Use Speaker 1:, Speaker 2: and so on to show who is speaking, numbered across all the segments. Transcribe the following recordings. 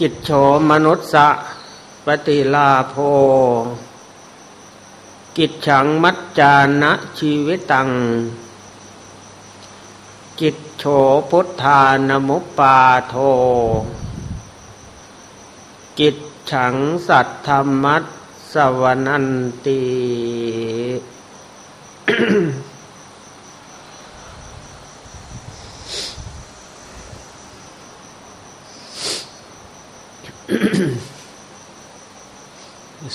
Speaker 1: กิจโฉมนุษสะปฏิลาโภ กิจฉังมัจจานะชีวิตัง กิจโฉพุทธานมุปปาโท กิจฉังสัตธรรมัสสวนันตี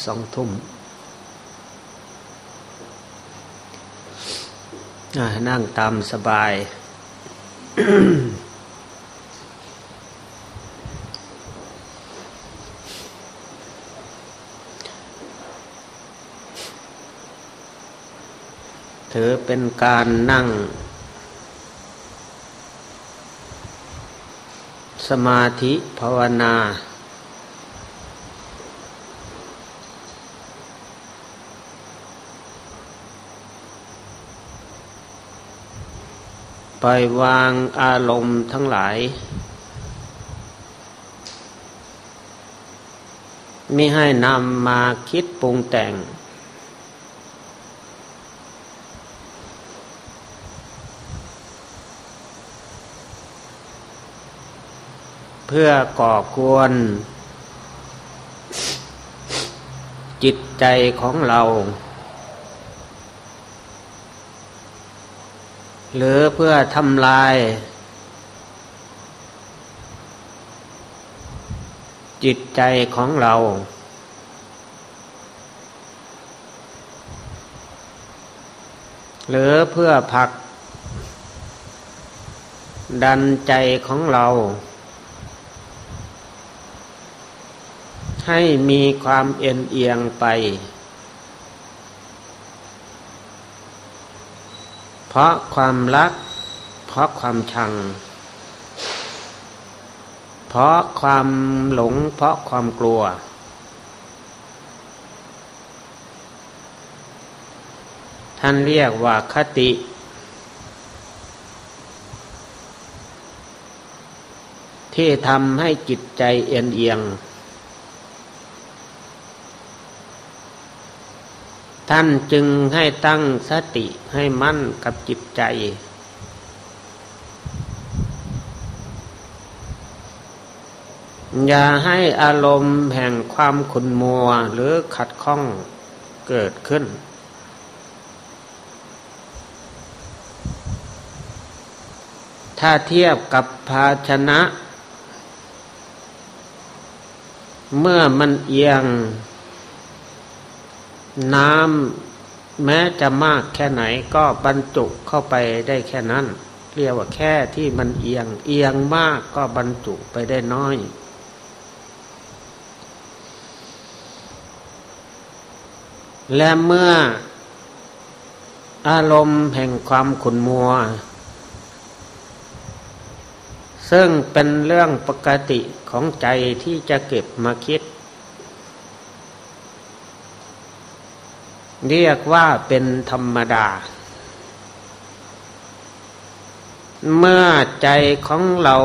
Speaker 1: สองทุ่มนั่งตามสบาย ถือเป็นการนั่ง สมาธิภาวนา ล่อยวางอารมณ์ทั้งหลาย ไม่ให้นำมาคิดปรุงแต่ง เพื่อก่อกวน จิตใจของเรา หรือเพื่อทำลาย จิตใจของเรา หรือเพื่อผลัก ดันใจของเรา ให้มีความเอ็นเอียงไป เพราะความรัก เพราะความชัง เพราะความหลง เพราะความกลัว ท่านเรียกว่าคติ ที่ทำให้จิตใจเอียงเอียง ท่านจึงให้ตั้งสติให้มั่นกับจิตใจ อย่าให้อารมณ์แห่งความขุนมัวหรือขัดข้องเกิดขึ้น ถ้าเทียบกับภาชนะ เมื่อมันเอียง น้ำแม้จะมากแค่ไหนก็บรรจุเข้าไปได้แค่นั้น เรียกว่าแค่ที่มันเอียง เอียงมากก็บรรจุไปได้น้อย และเมื่ออารมณ์แห่งความขุนมัว ซึ่งเป็นเรื่องปกติของใจที่จะเก็บมาคิด เรียกว่าเป็นธรรมดา เมื่อใจของเรา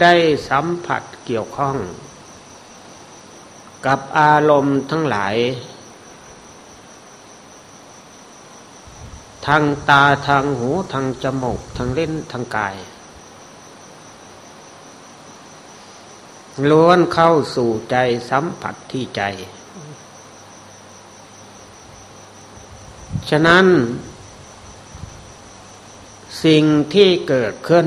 Speaker 1: ได้สัมผัสเกี่ยวข้อง กับอารมณ์ทั้งหลาย ทางตาทางหูทางจมูกทางเล่นทางกายล้วนเข้าสู่ใจสัมผัสที่ใจ ฉะนั้น สิ่งที่เกิดขึ้น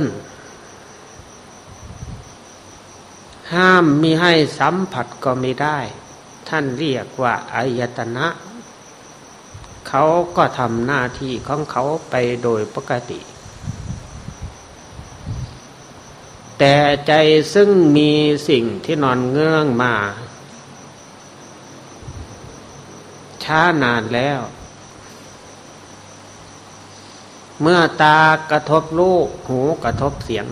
Speaker 1: ห้ามมีให้สัมผัสก็ไม่ได้ ท่านเรียกว่าอายตนะ เขาก็ทำหน้าที่ของเขาไปโดยปกติ แต่ใจซึ่งมีสิ่งที่นอนเงื่องมา ช้านานแล้ว เมื่อตากระทบลูกหูกระทบเสียง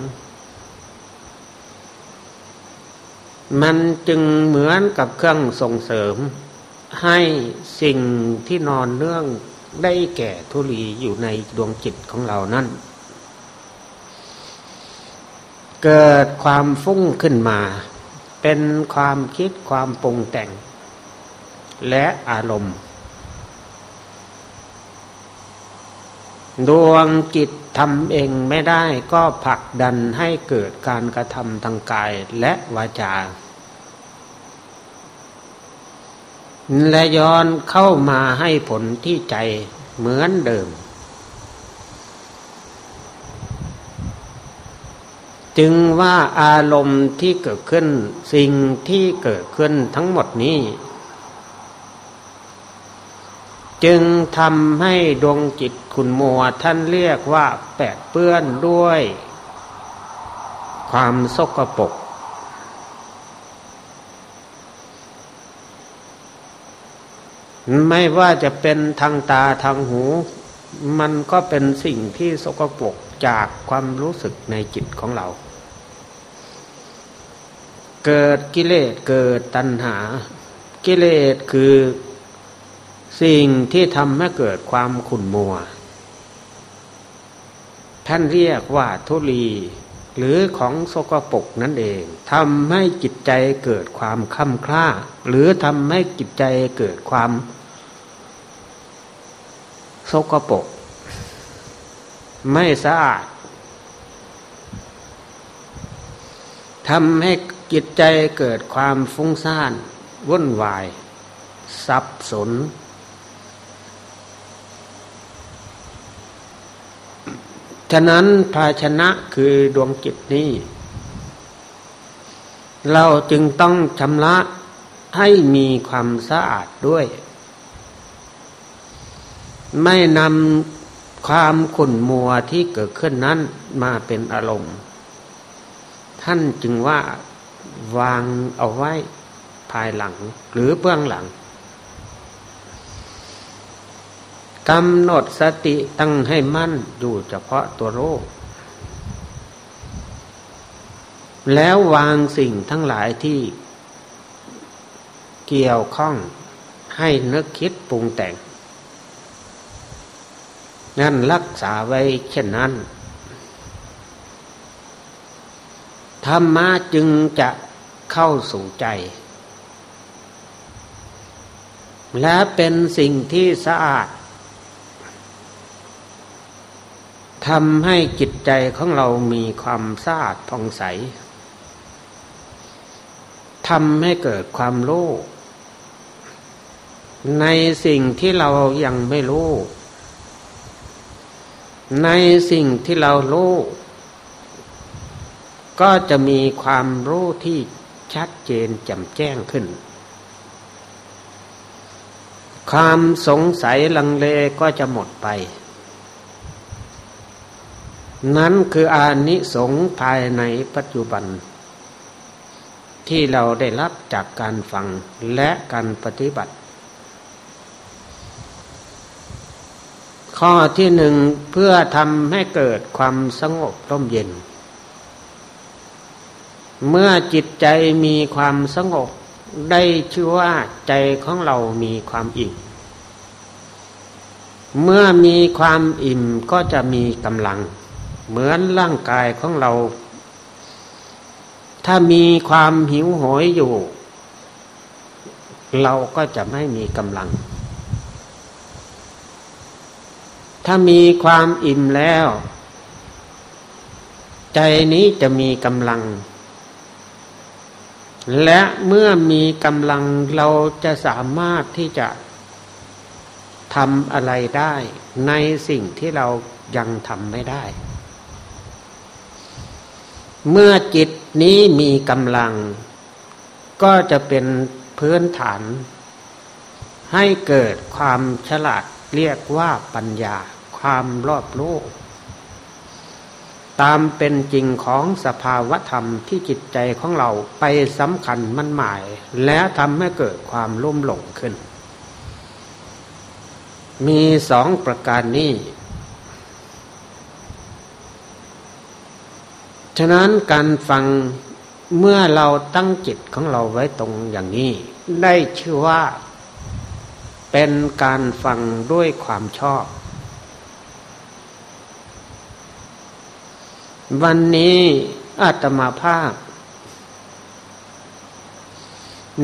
Speaker 1: มันจึงเหมือนกับเครื่องส่งเสริม ให้สิ่งที่นอนเนื่องได้แก่ทุลีอยู่ในดวงจิตของเรานั่นเกิดความฟุ้งขึ้นมา เป็นความคิดความปรุงแต่ง และอารมณ์ ดวงจิตทำเองไม่ได้ก็ผลักดันให้เกิดการกระทำทางกายและวาจา และย้อนเข้ามาให้ผลที่ใจเหมือนเดิม จึงว่าอารมณ์ที่เกิดขึ้นสิ่งที่เกิดขึ้นทั้งหมดนี้ จึงทำให้ดวงจิตคุณมัวท่านเรียกว่าแปดเปื้อนด้วย ความสกปรกไม่ว่าจะเป็นทางตาทางหู มันก็เป็นสิ่งที่สกปรกจากความรู้สึกในจิตของเรา เกิดกิเลสเกิดตัณหา กิเลสคือ สิ่งที่ทำให้เกิดความขุ่นมัว ท่านเรียกว่าทุลีหรือของสกปรกนั่นเองทำให้จิตใจเกิดความค่ำคล้า หรือทำให้จิตใจเกิดความสกปรกไม่สะอาดทำให้จิตใจเกิดความฟุ้งซ่านวุ่นวาย สับสน ฉะนั้นภาชนะคือดวงจิตนี้ เราจึงต้องชำระให้มีความสะอาดด้วย ไม่นำความขุ่นมัวที่เกิดขึ้นนั้นมาเป็นอารมณ์ ท่านจึงว่าวางเอาไว้ภายหลังหรือเบื้องหลัง กำหนดสติตั้งให้มั่นอยู่เฉพาะตัวโรค แล้ววางสิ่งทั้งหลายที่เกี่ยวข้องให้นึกคิดปรุงแต่ง นั่นรักษาไว้เช่นนั้น ธรรมะจึงจะเข้าสู่ใจ และเป็นสิ่งที่สะอาด ทำให้จิตใจของเรามีความสะอาดผ่องใสทำให้เกิดความรู้ในสิ่งที่เรายังไม่รู้ ในสิ่งที่เรารู้ก็จะมีความรู้ที่ชัดเจนแจ่มแจ้งขึ้น ความสงสัยลังเลก็จะหมดไป นั้นคืออานิสงส์ภายในปัจจุบัน ที่เราได้รับจากการฟังและการปฏิบัติ ข้อที่หนึ่งเพื่อทำให้เกิดความสงบร่มเย็น เมื่อจิตใจมีความสงบได้ชื่อว่าใจของเรามีความอิ่ม เมื่อมีความอิ่มก็จะมีกำลัง เหมือนร่างกายของเรา ถ้ามีความหิวโหยอยู่ เราก็จะไม่มีกำลัง ถ้ามีความอิ่มแล้ว ใจนี้จะมีกำลัง และเมื่อมีกำลังเราจะสามารถที่จะทำอะไรได้ในสิ่งที่เรายังทำไม่ได้ เมื่อจิตนี้มีกำลัง ก็จะเป็นพื้นฐาน ให้เกิดความฉลาดเรียกว่าปัญญา ความรอบรู้ตามเป็นจริงของสภาวธรรมที่จิตใจของเราไปสำคัญมั่นหมาย และทำให้เกิดความลุ่มหลงขึ้น มีสองประการนี้ ฉะนั้นการฟังเมื่อเราตั้งจิตของเราไว้ตรงอย่างนี้ ได้ชื่อว่า เป็นการฟังด้วยความชอบ วันนี้อาตมาภาพ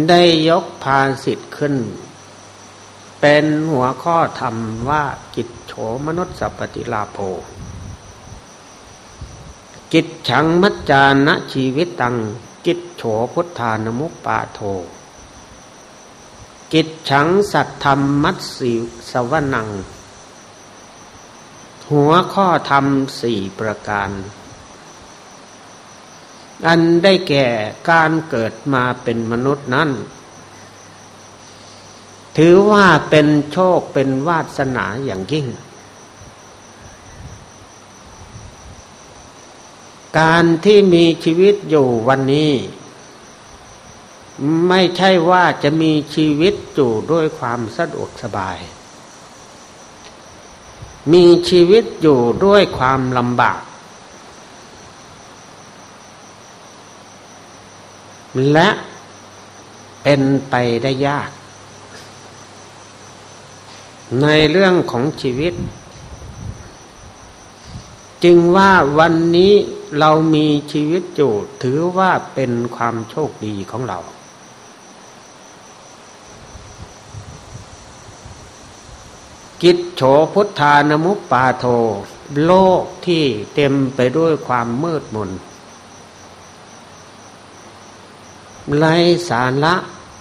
Speaker 1: ได้ยกพาสิทธิ์ขึ้น เป็นหัวข้อธรรมว่ากิจโฉมนุษย์สัพติลาโภ กิจฉังมัจจานะชีวิตตัง กิจโฉพุทธานมุปปาโท กิจฉังสัตธรรมมัตสีสวนัง หัวข้อธรรมสี่ประการ อันได้แก่การเกิดมาเป็นมนุษย์นั้น ถือว่าเป็นโชคเป็นวาสนาอย่างยิ่ง การที่มีชีวิตอยู่วันนี้ ไม่ใช่ว่าจะมีชีวิตอยู่ด้วยความสะดวกสบาย มีชีวิตอยู่ด้วยความลำบาก และเป็นไปได้ยาก ในเรื่องของชีวิต จึงว่าวันนี้ เรามีชีวิตอยู่ถือว่าเป็นความโชคดีของเรา กิจโฉพุทธานมุปปาโท โลกที่เต็มไปด้วยความมืดมนไร้สาระ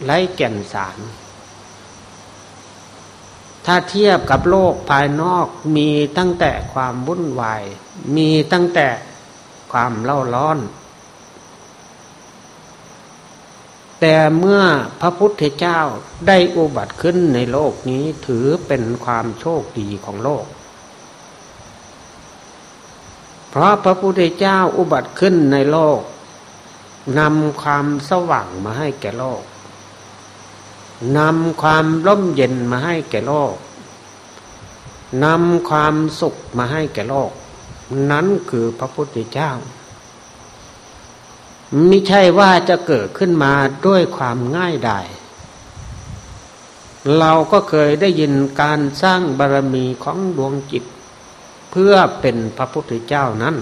Speaker 1: ไร้แก่นสาร ถ้าเทียบกับโลกภายนอกมีตั้งแต่ความวุ่นวาย มีตั้งแต่ ความเล่าร้อน แต่เมื่อพระพุทธเจ้าได้อุบัติขึ้นในโลกนี้ถือเป็นความโชคดีของโลก เพราะพระพุทธเจ้าอุบัติขึ้นในโลกนำความสว่างมาให้แก่โลกนำความร่มเย็นมาให้แก่โลกนำความสุขมาให้แก่โลก นั้นคือพระพุทธเจ้าไม่ใช่ว่าจะเกิดขึ้นมาด้วยความง่ายดายเราก็เคยได้ยินการสร้างบารรมีของดวงจิต เพื่อเป็นพระพุทธเจ้านั้น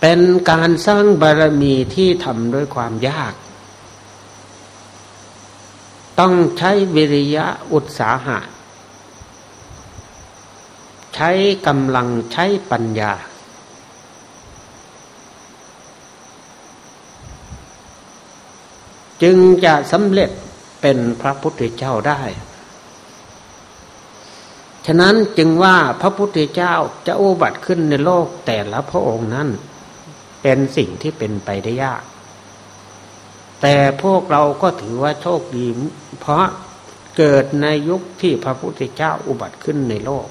Speaker 1: เป็นการสร้างบารรมีที่ทำด้วยความยาก ต้องใช้วิริยะอุตสาหะ ใช้กำลังใช้ปัญญา จึงจะสำเร็จเป็นพระพุทธเจ้าได้ ฉะนั้นจึงว่าพระพุทธเจ้าจะอุบัติขึ้นในโลกแต่ละพระองค์นั้น เป็นสิ่งที่เป็นไปได้ยาก แต่พวกเราก็ถือว่าโชคดีเพราะเกิดในยุคที่พระพุทธเจ้าอุบัติขึ้นในโลก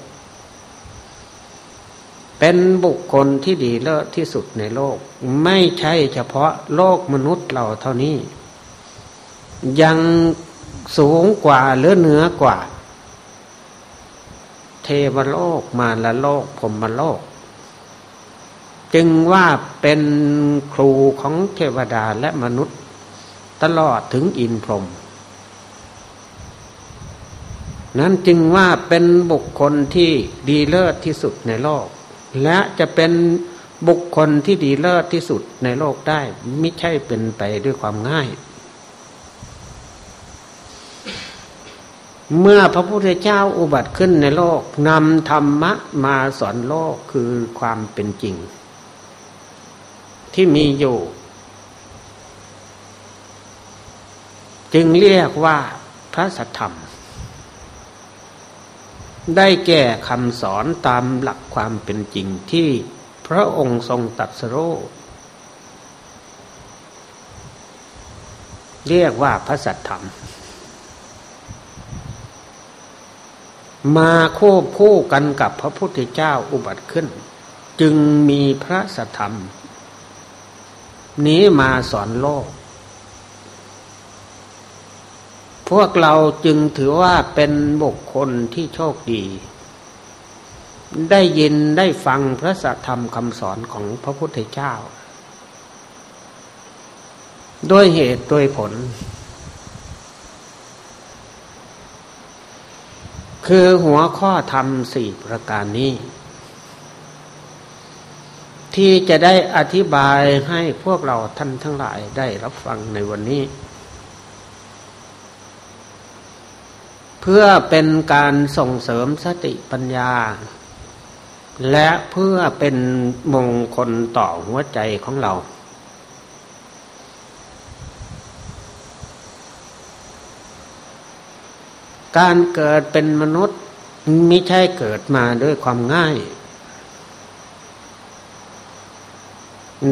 Speaker 1: เป็นบุคคลที่ดีเลิศที่สุดในโลก ไม่ใช่เฉพาะโลกมนุษย์เราเท่านี้ ยังสูงกว่าหรือเหนือกว่า เทวโลกมาละโลกผมมโลก จึงว่าเป็นครูของเทวดาและมนุษย์ ตลอดถึงอินพรหมนั้นจึงว่าเป็นบุคคลที่ดีเลิศที่สุดในโลก และจะเป็นบุคคลที่ดีเลิศที่สุดในโลกได้ ไม่ใช่เป็นไปด้วยความง่าย เมื่อพระพุทธเจ้าอุบัติขึ้นในโลกนำธรรมะมาสอนโลกคือความเป็นจริง ที่มีอยู่ จึงเรียกว่าพระสัทธรรม ได้แก่คำสอนตามหลักความเป็นจริงที่พระองค์ทรงตัดสโรเรียกว่าพระสัทธรรม มาควบคู่กันกับพระพุทธเจ้าอุบัติขึ้น จึงมีพระสธรรม นี้มาสอนโลก พวกเราจึงถือว่าเป็นบุคคลที่โชคดี ได้ยินได้ฟังพระสธรรมคำสอนของพระพุทธเจ้า ด้วยเหตุด้วยผล คือหัวข้อธรรมสี่ประการนี้ ที่จะได้อธิบายให้พวกเราท่านทั้งหลายได้รับฟังในวันนี้ เพื่อเป็นการส่งเสริมสติปัญญา และเพื่อเป็นมงคลต่อหัวใจของเรา การเกิดเป็นมนุษย์ไม่ใช่เกิดมาด้วยความง่าย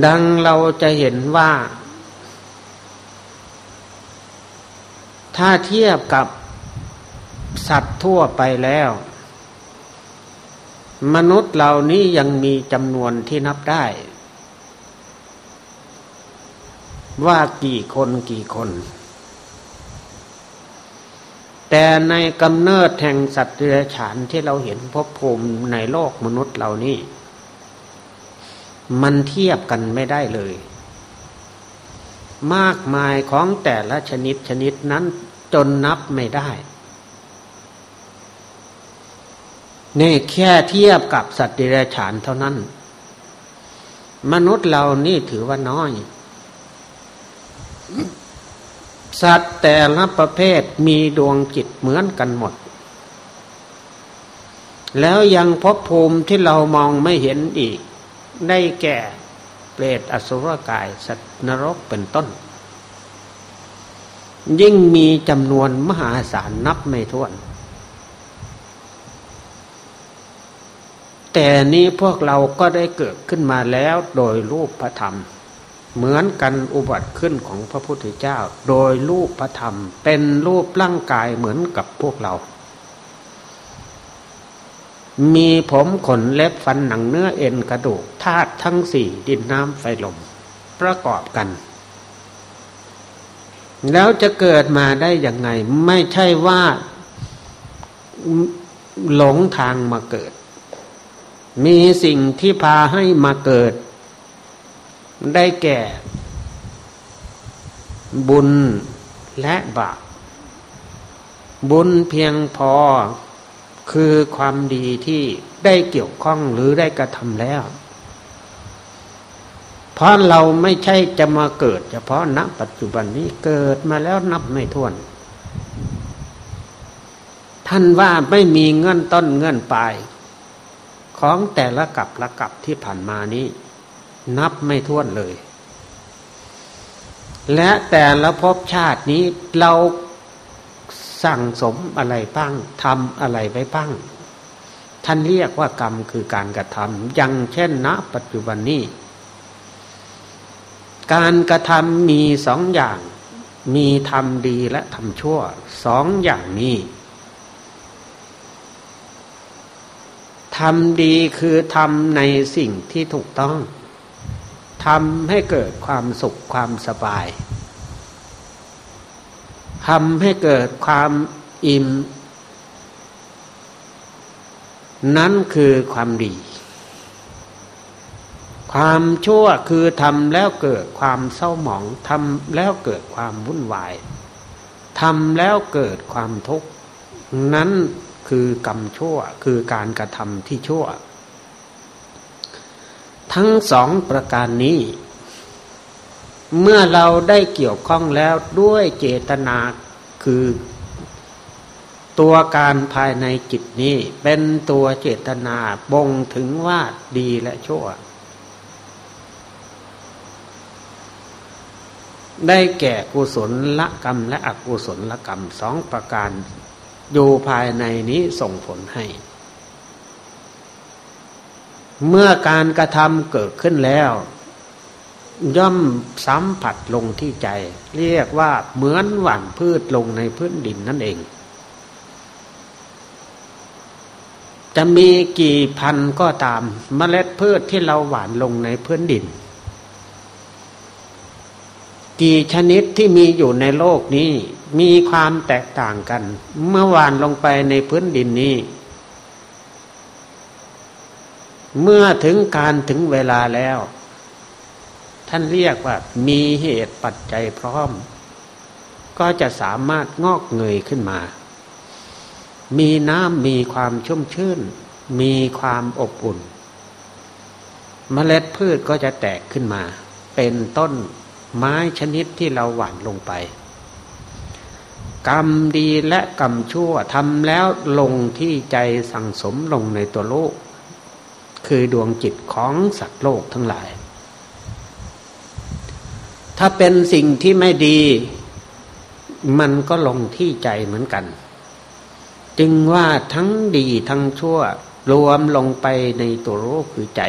Speaker 1: ดังเราจะเห็นว่า ถ้าเทียบกับ สัตว์ทั่วไปแล้ว มนุษย์เหล่านี้ยังมีจำนวนที่นับได้ ว่ากี่คนกี่คน แต่ในกำเนิดแห่งสัตว์เดรัจฉานที่เราเห็นพบภูมิในโลกมนุษย์เหล่านี้ มันเทียบกันไม่ได้เลย มากมายของแต่ละชนิดชนิดนั้นจนนับไม่ได้ นี่แค่เทียบกับสัตว์เดรัจฉานเท่านั้น มนุษย์เรานี่ถือว่าน้อย สัตว์แต่ละประเภทมีดวงจิตเหมือนกันหมด แล้วยังพบภูมิที่เรามองไม่เห็นอีก ได้แก่เปรตอสุรกาย สัตว์นรกเป็นต้น ยิ่งมีจำนวนมหาศาลนับไม่ถ้วน แต่นี้พวกเราก็ได้เกิดขึ้นมาแล้วโดยรูปพระธรรม เหมือนกันอุบัติขึ้นของพระพุทธเจ้า โดยรูปพระธรรม เป็นรูปร่างกายเหมือนกับพวกเรา มีผมขนเล็บฟันหนังเนื้อเอ็นกระดูกธาตุทั้งสี่ดินน้ำไฟลม ประกอบกัน แล้วจะเกิดมาได้ยังไง ไม่ใช่ว่าหลงทางมาเกิด มีสิ่งที่พาให้มาเกิด ได้แก่ บุญและบาปบุญเพียงพอคือความดีที่ได้เกี่ยวข้องหรือได้กระทำแล้ว เพราะเราไม่ใช่จะมาเกิด เฉพาะณปัจจุบันนี้เกิดมาแล้วนับไม่ถ้วน ท่านว่าไม่มีเงื่อนต้นเงื่อนปลาย ของแต่ละกับละกับที่ผ่านมานี้ นับไม่ถ้วนเลย และแต่ละภพชาตินี้เราสั่งสมอะไรบ้างทำอะไรไว้บ้าง ท่านเรียกว่ากรรมคือการกระทำอย่างเช่นณปัจจุบันนี้ การกระทำมีสองอย่าง มีทำดีและทำชั่วสองอย่างนี้ ทำดีคือทำในสิ่งที่ถูกต้องทำให้เกิดความสุขความสบายทำให้เกิดความอิ่ม นั่นคือความดี ความชั่วคือทำแล้วเกิดความเศร้าหมองทำแล้วเกิดความวุ่นวายทำแล้วเกิดความทุกข์นั้น คือกรรมชั่วคือการกระทำที่ชั่ว ทั้งสองประการนี้ เมื่อเราได้เกี่ยวข้องแล้วด้วยเจตนาคือ ตัวการภายในจิตนี้ เป็นตัวเจตนาบ่งถึงว่าดีและชั่ว ได้แก่กุศลละกรรมและอกุศลละกรรมสองประการ อยู่ภายในนี้ส่งผลให้ เมื่อการกระทำเกิดขึ้นแล้ว ย่อมสัมผัสลงที่ใจ เรียกว่าเหมือนหว่านพืชลงในพื้นดินนั่นเอง จะมีกี่พันก็ตามเมล็ดพืชที่เราหว่านลงในพื้นดิน กี่ชนิดที่มีอยู่ในโลกนี้ มีความแตกต่างกัน เมื่อหว่านลงไปในพื้นดินนี้ เมื่อถึงการถึงเวลาแล้ว ท่านเรียกว่า มีเหตุปัจจัยพร้อม ก็จะสามารถงอกเงยขึ้นมา มีน้ำมีความชุ่มชื่น มีความอบอุ่นเมล็ดพืชก็จะแตกขึ้นมา เป็นต้นไม้ชนิดที่เราหว่านลงไป กรรมดีและกรรมชั่วทำแล้วลงที่ใจสั่งสมลงในตัวโลก คือดวงจิตของสัตว์โลกทั้งหลาย ถ้าเป็นสิ่งที่ไม่ดี มันก็ลงที่ใจเหมือนกัน จึงว่าทั้งดีทั้งชั่ว รวมลงไปในตัวรู้คือใจ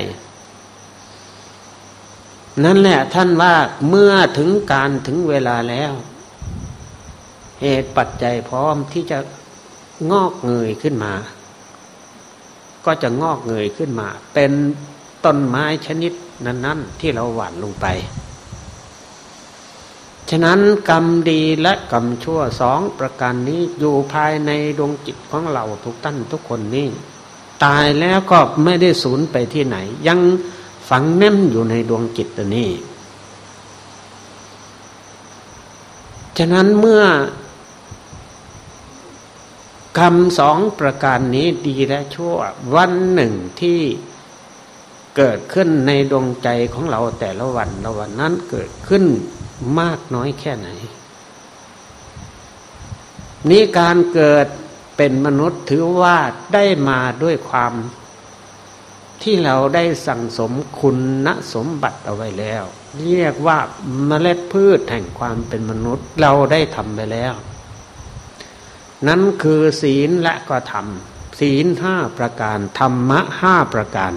Speaker 1: นั่นแหละท่านว่าเมื่อถึงการถึงเวลาแล้ว เหตุปัจจัยพร้อมที่จะงอกเงยขึ้นมา ก็จะงอกเงยขึ้นมา เป็นต้นไม้ชนิดนั้น ๆ ที่เราหว่านลงไป ฉะนั้นกรรมดีและกรรมชั่วสองประการนี้อยู่ภายในดวงจิตของเราทุกท่านทุกคนนี้ตายแล้วก็ไม่ได้สูญไปที่ไหน ยังฝังแน่นอยู่ในดวงจิตตัวนี้ ฉะนั้นเมื่อ กรรมสองประการนี้ดีและชั่ว วันหนึ่งที่เกิดขึ้นในดวงใจของเราแต่ละวันละวันนั้นเกิดขึ้นมากน้อยแค่ไหน นี้การเกิดเป็นมนุษย์ถือว่าได้มาด้วยความที่เราได้สั่งสมคุณณสมบัติเอาไว้แล้ว เรียกว่าเมล็ดพืชแห่งความเป็นมนุษย์เราได้ทำไปแล้ว นั้นคือศีลและก็ธรรม ศีลห้าประการ ธรรมะห้าประการ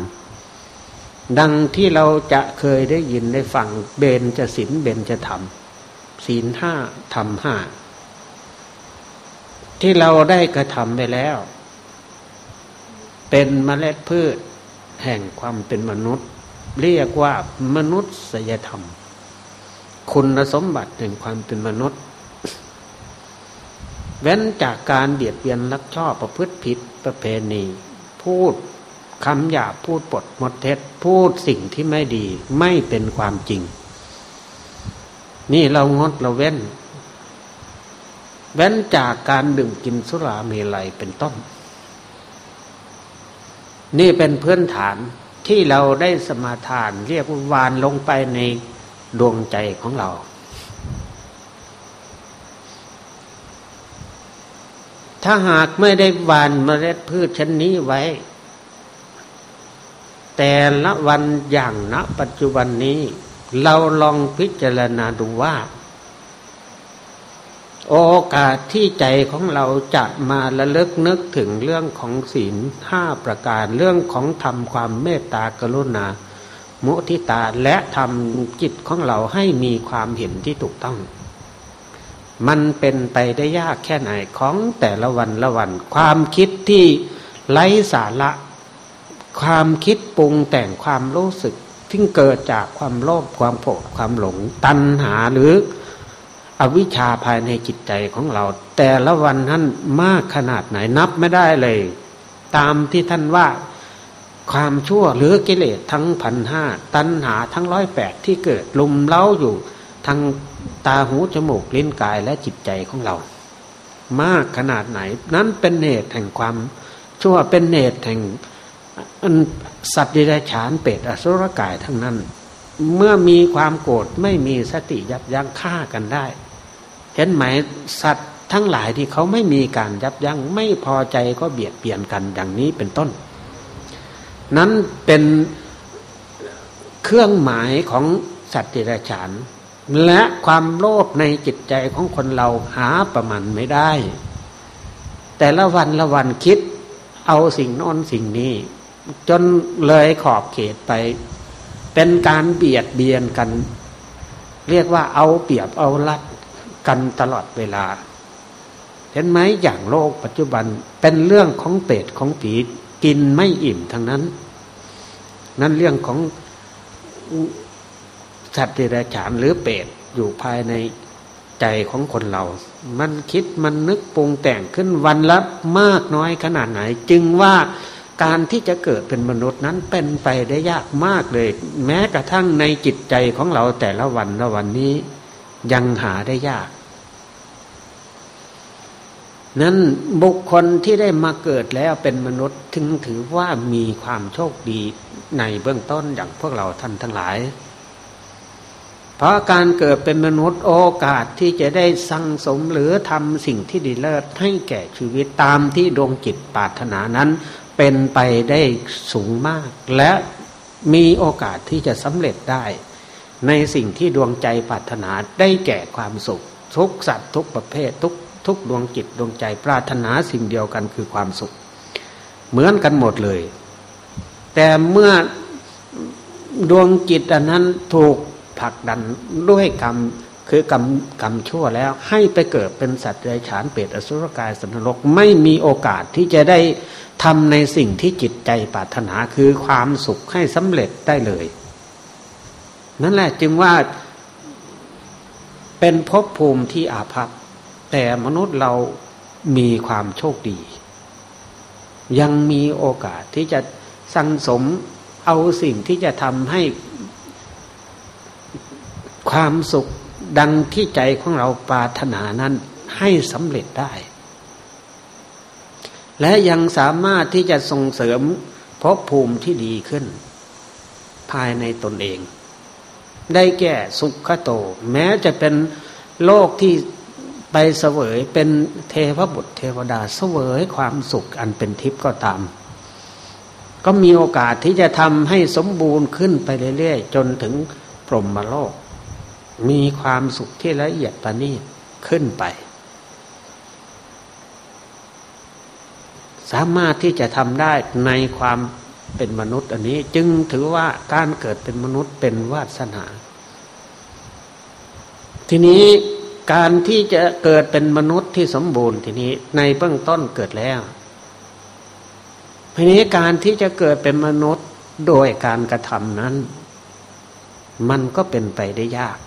Speaker 1: ดังที่เราจะเคยได้ยินได้ฟังเบนจะศีลเบนจะธรรม ศีลห้าธรรมห้าที่เราได้กระทำไปแล้ว เป็นเมล็ดพืชแห่งความเป็นมนุษย์ เรียกว่ามนุษยธรรม คุณสมบัติแห่งความเป็นมนุษย์ เว้นจากการเบียดเบียนลักชอบประพฤติผิดประเพณี พูดคำหยาพูดปดหมดเท็จ พูดสิ่งที่ไม่ดีไม่เป็นความจริง นี่เรางดเราเว้น เว้นจากการดื่มกินสุราเมลัยเป็นต้น นี่เป็นพื้นฐานที่เราได้สมาทาน เรียกว่าวานลงไปในดวงใจของเรา ถ้าหากไม่ได้วานเมล็ดพืชชนนี้ไว้ แต่ละวันอย่างณปัจจุบันนี้ เราลองพิจารณาดูว่า โอกาสที่ใจของเราจะมาระลึกนึกถึงเรื่องของศีลห้าประการเรื่องของทำความเมตตากรุณา มุทิตาและทำจิตของเราให้มีความเห็นที่ถูกต้อง มันเป็นไปได้ยากแค่ไหนของแต่ละวันละวัน ความคิดที่ไร้สาระ ความคิดปรุงแต่งความรู้สึกที่เกิดจากความโลภความโกรธความหลง ตัณหาหรืออวิชชาภายในจิตใจของเรา แต่ละวันนั้นมากขนาดไหนนับไม่ได้เลย ตามที่ท่านว่าความชั่วหรือกิเลสทั้งพันห้าตัณหาทั้งร้อยแปดที่เกิดลุมเล้าอยู่ทาง ตาหูจมูกลิ้นกายและจิตใจของเรา มากขนาดไหน นั้นเป็นเหตุแห่งความ ชั่วเป็นเหตุแห่งสัตว์ดิเรกฉานเป็ดอสุรกายทั้งนั้น เมื่อมีความโกรธไม่มีสติยับยั้งฆ่ากันได้ เห็นไหมสัตว์ทั้งหลายที่เขาไม่มีการยับยั้งไม่พอใจก็เบียดเบียนกันอย่างนี้เป็นต้น นั้นเป็นเครื่องหมายของสัตว์ดิเรกฉาน และความโลภในจิตใจของคนเราหาประมาณไม่ได้ แต่ละวันละวันคิดเอาสิ่งโน้นสิ่งนี้ จนเลยขอบเขตไป เป็นการเบียดเบียนกัน เรียกว่าเอาเปรียบเอาลัดกันตลอดเวลา เห็นไหมอย่างโลกปัจจุบันเป็นเรื่องของเปรตของผีกินไม่อิ่มทั้งนั้น นั่นเรื่องของ สัตว์เดรัจฉานหรือเปรตอยู่ภายในใจของคนเรา มันคิดมันนึกปรุงแต่งขึ้นวันละมากน้อยขนาดไหน จึงว่าการที่จะเกิดเป็นมนุษย์นั้นเป็นไปได้ยากมากเลย แม้กระทั่งในจิตใจของเราแต่ละวันละวันนี้ ยังหาได้ยาก นั้นบุคคลที่ได้มาเกิดแล้วเป็นมนุษย์ถึงถือว่ามีความโชคดีในเบื้องต้นอย่างพวกเราท่านทั้งหลาย เพราะการเกิดเป็นมนุษย์โอกาสที่จะได้สั่งสมหรือทำสิ่งที่ดีเลิศให้แก่ชีวิตตามที่ดวงจิตปรารถนานั้น เป็นไปได้สูงมาก และมีโอกาสที่จะสำเร็จได้ ในสิ่งที่ดวงใจปรารถนาได้แก่ความสุข ทุกสัตว์ทุกประเภททุกทุกดวงจิตดวงใจปรารถนาสิ่งเดียวกันคือความสุข เหมือนกันหมดเลย แต่เมื่อดวงจิตอันนั้นถูก ผลักดันด้วยกรรมคือกรรมกรรมชั่วแล้ว ให้ไปเกิดเป็นสัตว์เดรัจฉานเปรตอสุรกายสันนรกไม่มีโอกาสที่จะได้ทำในสิ่งที่จิตใจปรารถนาคือความสุขให้สำเร็จได้เลย นั่นแหละจึงว่าเป็นภพภูมิที่อาภัพแต่มนุษย์เรามีความโชคดี ยังมีโอกาสที่จะสังสมเอาสิ่งที่จะทำให้ ความสุขดังที่ใจของเราปรารถนานั้นให้สำเร็จได้ และยังสามารถที่จะส่งเสริมภพภูมิที่ดีขึ้น ภายในตนเอง ได้แก่สุขโต แม้จะเป็นโลกที่ไปเสวยเป็นเทวบุตรเทวดาเสวยความสุขอันเป็นทิพย์ก็ตาม ก็มีโอกาสที่จะทำให้สมบูรณ์ขึ้นไปเรื่อยๆ จนถึงพรหมโลก มีความสุขที่ละเอียดประณีตขึ้นไป สามารถที่จะทำได้ในความเป็นมนุษย์อันนี้จึงถือว่าการเกิดเป็นมนุษย์เป็นวาสนา ทีนี้การที่จะเกิดเป็นมนุษย์ที่สมบูรณ์ทีนี้ในเบื้องต้นเกิดแล้วทีนี้การที่จะเกิดเป็นมนุษย์โดยการกระทำนั้น มันก็เป็นไปได้ยาก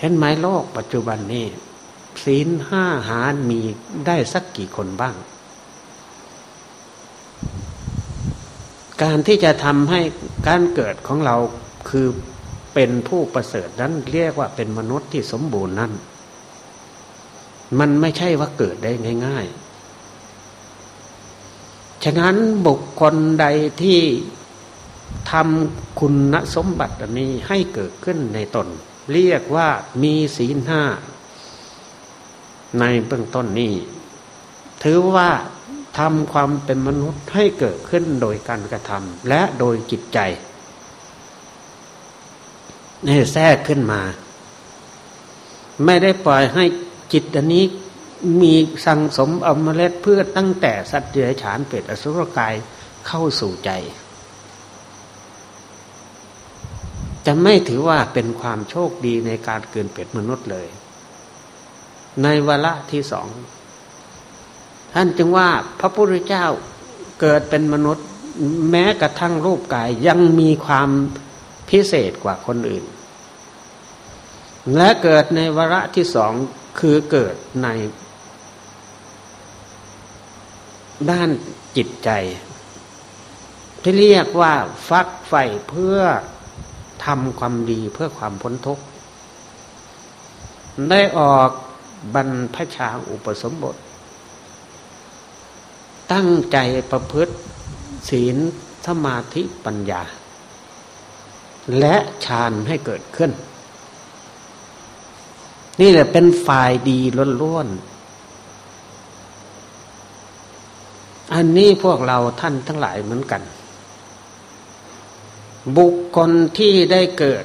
Speaker 1: เห็นไหมโลกปัจจุบันนี้ศีลห้าหารมีได้สักกี่คนบ้าง การที่จะทำให้การเกิดของเราคือเป็นผู้ประเสริฐนั้นเรียกว่าเป็นมนุษย์ที่สมบูรณ์นั้น มันไม่ใช่ว่าเกิดได้ง่าย ๆ ฉะนั้นบุคคลใดที่ทำคุณสมบัติอันนี้ให้เกิดขึ้นในตน เรียกว่ามีศีลห้าในเบื้องต้นนี้ ถือว่าทำความเป็นมนุษย์ให้เกิดขึ้นโดยการกระทำและโดยจิตใจนี่แทรกขึ้นมา ไม่ได้ปล่อยให้จิตอันนี้มีสังสมอมเมล็ดเพื่อตั้งแต่สัตว์เดรัจฉานเปรตอสุรกายเข้าสู่ใจ จะไม่ถือว่าเป็นความโชคดีในการเกินเป็ดมนุษย์เลย ในวาระที่สอง ท่านจึงว่าพระพุทธเจ้าเกิดเป็นมนุษย์แม้กระทั่งรูปกายยังมีความพิเศษกว่าคนอื่น และเกิดในวาระที่สองคือเกิดใน ด้านจิตใจ ที่เรียกว่าฟักไฟเพื่อ ทำความดีเพื่อความพ้นทุกข์ได้ออกบรรพชาอุปสมบท ตั้งใจประพฤติศีลสมาธิปัญญา และฌานให้เกิดขึ้น นี่แหละเป็นฝ่ายดีล้วนๆอันนี้พวกเราท่านทั้งหลายเหมือนกัน บุคคลที่ได้เกิด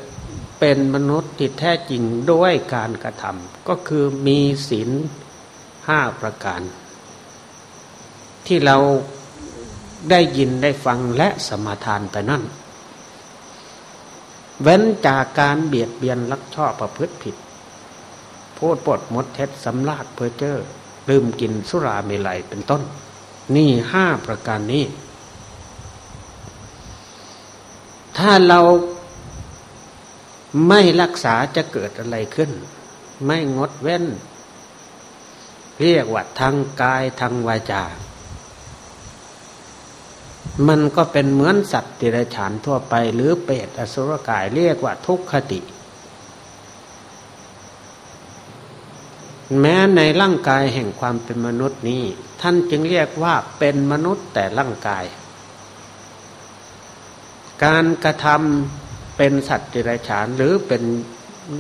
Speaker 1: เป็นมนุษย์ที่แท้จริงด้วยการกระทำก็คือมีศีลห้าประการ ที่เราได้ยินได้ฟังและสมาทานไปนั่น เว้นจากการเบียดเบียนลักชอบประพฤติผิด พูดปดมดเท็จสำลาดเพอเจอร์ลืมกินสุราเมลัยเป็นต้น นี่ห้าประการนี้ ถ้าเราไม่รักษาจะเกิดอะไรขึ้น ไม่งดเว้น เรียกว่าทางกายทางวาจา มันก็เป็นเหมือนสัตว์ติรฉานทั่วไป หรือเปรตอสุรกาย เรียกว่าทุกขติ แม้ในร่างกายแห่งความเป็นมนุษย์นี้ ท่านจึงเรียกว่าเป็นมนุษย์แต่ร่างกาย การกระทำเป็นสัตว์ดิรัจฉานหรือเป็น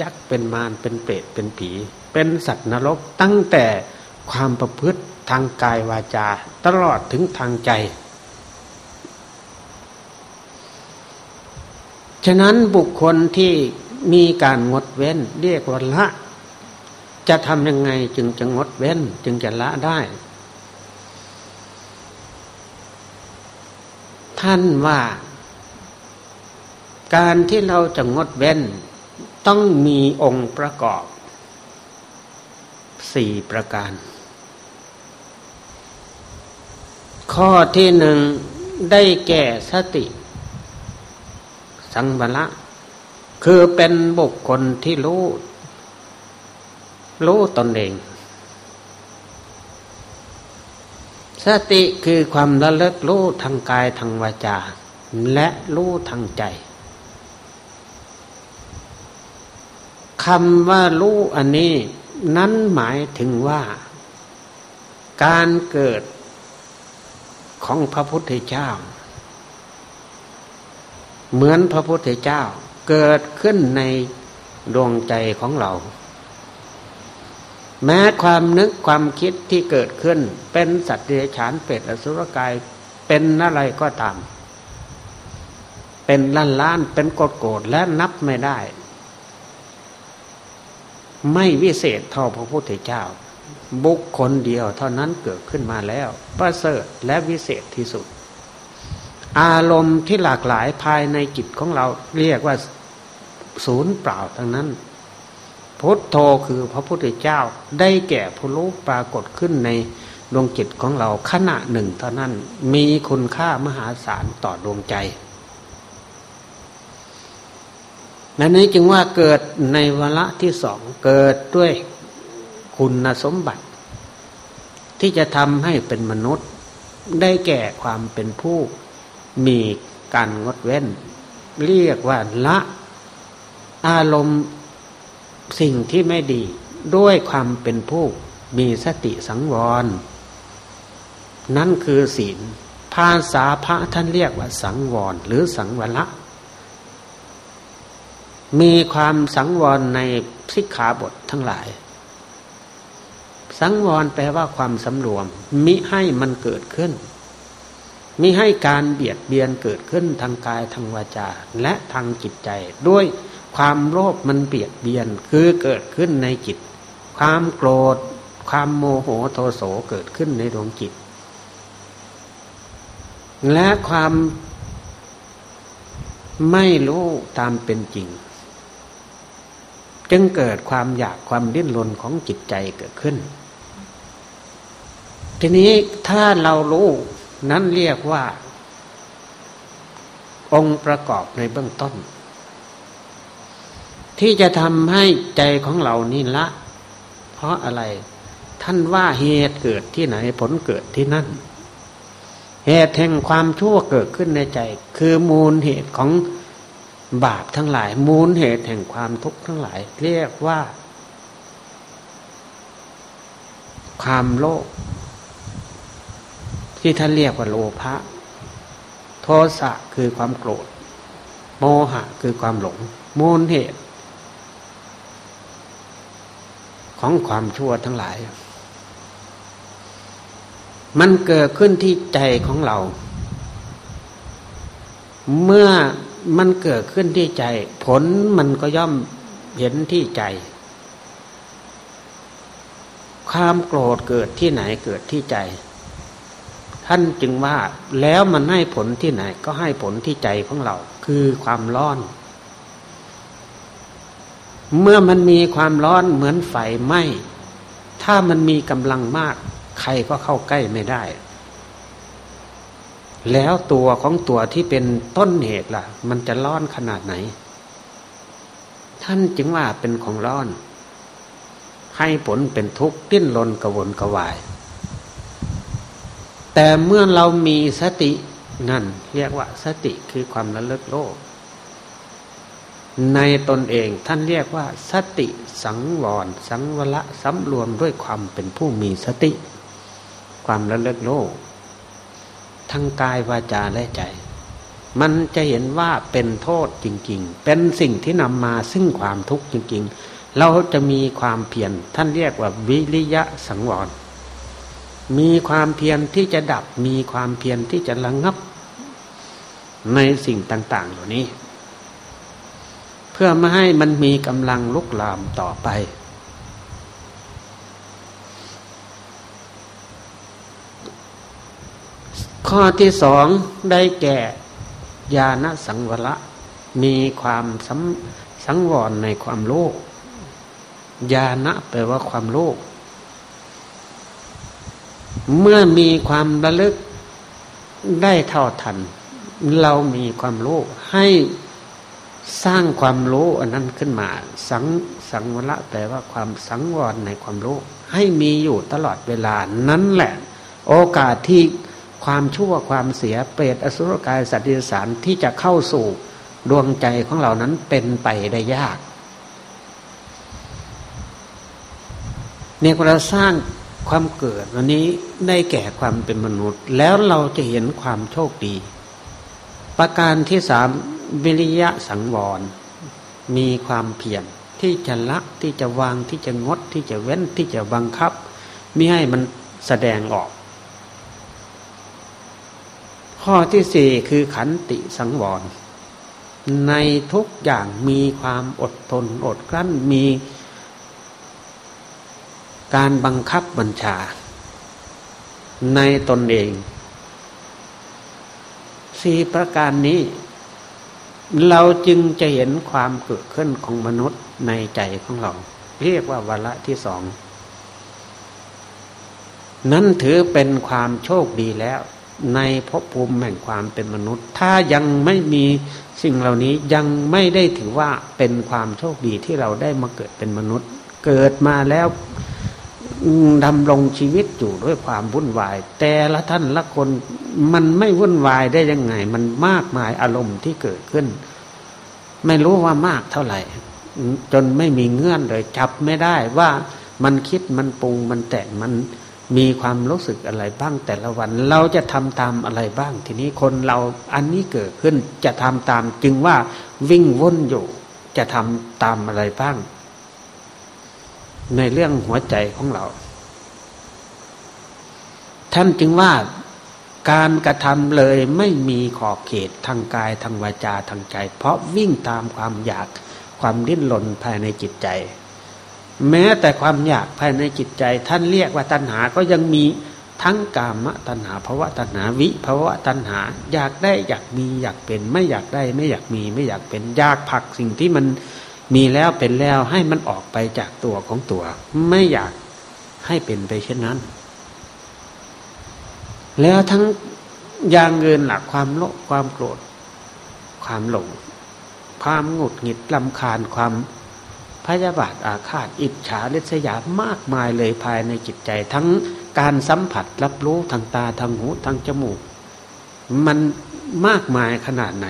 Speaker 1: ยักษ์เป็นมารเป็นเปรตเป็นผี เป็นสัตว์นรกตั้งแต่ความประพฤติทางกายวาจา ตลอดถึงทางใจ ฉะนั้นบุคคลที่มีการงดเว้นเรียกว่าละ จะทำยังไงจึงจะงดเว้นจึงจะละได้ ท่านว่า การที่เราจะงดเว้นต้องมีองค์ประกอบสี่ประการ ข้อที่หนึ่งได้แก่สติ สังวระคือเป็นบุคคลที่รู้ รู้ตนเอง สติคือความระลึกรู้ทางกายทางวาจา และรู้ทางใจ คำว่ารู้อันนี้ นั้นหมายถึงว่า การเกิดของพระพุทธเจ้า เหมือนพระพุทธเจ้า เกิดขึ้นในดวงใจของเรา แม้ความนึกความคิดที่เกิดขึ้น เป็นสัตว์เดรัจฉานเป็ดอสุรกายเป็นอะไรก็ตาม เป็นล้านล้านเป็นกดโกรธและนับไม่ได้ ไม่วิเศษเท่าพระพุทธเจ้า บุคคลเดียวเท่านั้นเกิดขึ้นมาแล้ว ประเสริฐและวิเศษที่สุด อารมณ์ที่หลากหลายภายในจิตของเราเรียกว่าศูนย์เปล่าทั้งนั้น พุทโธคือพระพุทธเจ้าได้แก่ผู้รู้ปรากฏขึ้นในดวงจิตของเราขณะหนึ่งเท่านั้นมีคุณค่ามหาศาลต่อดวงใจ นั่นนี้จึงว่าเกิดในวาระที่สองเกิดด้วยคุณสมบัติ ที่จะทำให้เป็นมนุษย์ ได้แก่ความเป็นผู้มีการงดเว้น เรียกว่าละอารมณ์สิ่งที่ไม่ดี ด้วยความเป็นผู้มีสติสังวร นั่นคือศีล ภาษาพระท่านเรียกว่าสังวรหรือสังวระ มีความสังวรในสิกขาบททั้งหลาย สังวรแปลว่าความสำรวม มิให้มันเกิดขึ้น มิให้การเบียดเบียนเกิดขึ้นทางกายทางวาจา และทางจิตใจ ด้วยความโลภมันเบียดเบียนคือเกิดขึ้นในจิต ความโกรธ ความโมโหโทโสเกิดขึ้นในดวงจิต และความไม่รู้ตามเป็นจริง จึงเกิดความอยากความดิ้นรนของจิตใจเกิดขึ้น ทีนี้ถ้าเรารู้นั้นเรียกว่า องค์ประกอบในเบื้องต้น ที่จะทำให้ใจของเรานี่ละ เพราะอะไร ท่านว่าเหตุเกิดที่ไหนผลเกิดที่นั่น เหตุแห่งความชั่วเกิดขึ้นในใจ คือมูลเหตุของ บาปทั้งหลาย มูลเหตุแห่งความทุกข์ทั้งหลาย เรียกว่า ความโลภที่ท่านเรียกว่าโลภะโทสะคือความโกรธ โมหะคือความหลง มูลเหตุ ของความชั่วทั้งหลาย มันเกิดขึ้นที่ใจของเรา เมื่อ มันเกิดขึ้นที่ใจ ผลมันก็ย่อมเห็นที่ใจ ความโกรธเกิดที่ไหนเกิดที่ใจ ท่านจึงว่าแล้วมันให้ผลที่ไหน ก็ให้ผลที่ใจของเรา คือความร้อน เมื่อมันมีความร้อนเหมือนไฟไหม้ถ้ามันมีกำลังมาก ใครก็เข้าใกล้ไม่ได้ แล้วตัวของตัวที่เป็นต้นเหตุล่ะ มันจะร้อนขนาดไหน ท่านจึงว่าเป็นของร้อน ให้ผลเป็นทุกข์ดิ้นรนกระวนกระวาย แต่เมื่อเรามีสตินั่น เรียกว่าสติคือความระลึกโลก ในตนเองท่านเรียกว่า สติสังวร สังวระสำรวมด้วยความเป็นผู้มีสติ ความระลึกโลก ทั้งกายวาจาและใจ มันจะเห็นว่าเป็นโทษจริง ๆ เป็นสิ่งที่นำมาซึ่งความทุกข์จริง ๆ เราจะมีความเพียรท่านเรียกว่าวิริยะสังวร มีความเพียรที่จะดับ มีความเพียรที่จะระงับ ในสิ่งต่างๆ เหล่านี้ เพื่อไม่ให้มันมีกำลังลุกลามต่อไป ข้อที่สองได้แก่ญาณสังวระมีความสัสังวรในความโลภญาณแปลว่าความโลภเมื่อมีความระลึกได้เท่าทัน เรามีความโลภให้สร้างความรู้อันนั้นขึ้นมา สังสังวระแปลว่าความสังวรในความโลภให้มีอยู่ตลอดเวลานั้นแหละ โอกาสที่ ความชั่วความเสียเปรตอสุรกายสัตว์ดิสารที่จะเข้าสู่ดวงใจของเรานั้นเป็นไปได้ยาก เนี่ยเราสร้างความเกิดวันนี้ได้แก่ความเป็นมนุษย์ แล้วเราจะเห็นความโชคดี ประการที่สามวิริยะสังวร มีความเพียรที่จะละที่จะวางที่จะงดที่จะเว้นที่จะบังคับ ไม่ให้มันแสดงออก ข้อที่สี่คือขันติสังวร ในทุกอย่างมีความอดทนอดกลั้นมี การบังคับบัญชา ในตนเองสี่ประการนี้ เราจึงจะเห็นความเกิดขึ้นของมนุษย์ในใจของเรา เรียกว่าวาระที่สองนั้นถือเป็นความโชคดีแล้ว ในภพภูมิแห่งความเป็นมนุษย์ ถ้ายังไม่มีสิ่งเหล่านี้ยังไม่ได้ถือว่าเป็นความโชคดีที่เราได้มาเกิดเป็นมนุษย์ เกิดมาแล้วดำรงชีวิตอยู่ด้วยความวุ่นวาย แต่ละท่านละคนมันไม่วุ่นวายได้ยังไง มันมากมายอารมณ์ที่เกิดขึ้น ไม่รู้ว่ามากเท่าไหร่ จนไม่มีเงื่อนเลยจับไม่ได้ว่ามันคิดมันปรุงมันแต่งมัน มีความรู้สึกอะไรบ้างแต่ละวัน เราจะทำตามอะไรบ้าง ทีนี้คนเราอันนี้เกิดขึ้นจะทำตาม จึงว่าวิ่งว่นอยู่จะทำตามอะไรบ้าง ในเรื่องหัวใจของเรา ท่านจึงว่าการกระทำเลยไม่มีขอบเขตทางกายทางวาจาทางใจ เพราะวิ่งตามความอยากความดิ้นรนภายในจิตใจ แม้แต่ความอยากภายในจิตใจ ท่านเรียกว่าตัณหาก็ยังมีทั้งกามตัณหาภาวะตัณหาวิภาวะตัณหา อยากได้อยากมีอยากเป็น ไม่อยากได้ไม่อยากมีไม่อยากเป็นอยากผักสิ่งที่มันมีแล้วเป็นแล้วให้มันออกไปจากตัวของตัว ไม่อยากให้เป็นไปเช่นนั้น แล้วทั้งยางเงินหลักความโลภความโกรธ ความหลง ความหงุดหงิดลำคาญความ พยาบาทอาฆาต อิจฉาเลสยามากมายเลยภายในจิตใจ ทั้งการสัมผัสรับรู้ทางตาทางหูทางจมูก มันมากมายขนาดไหน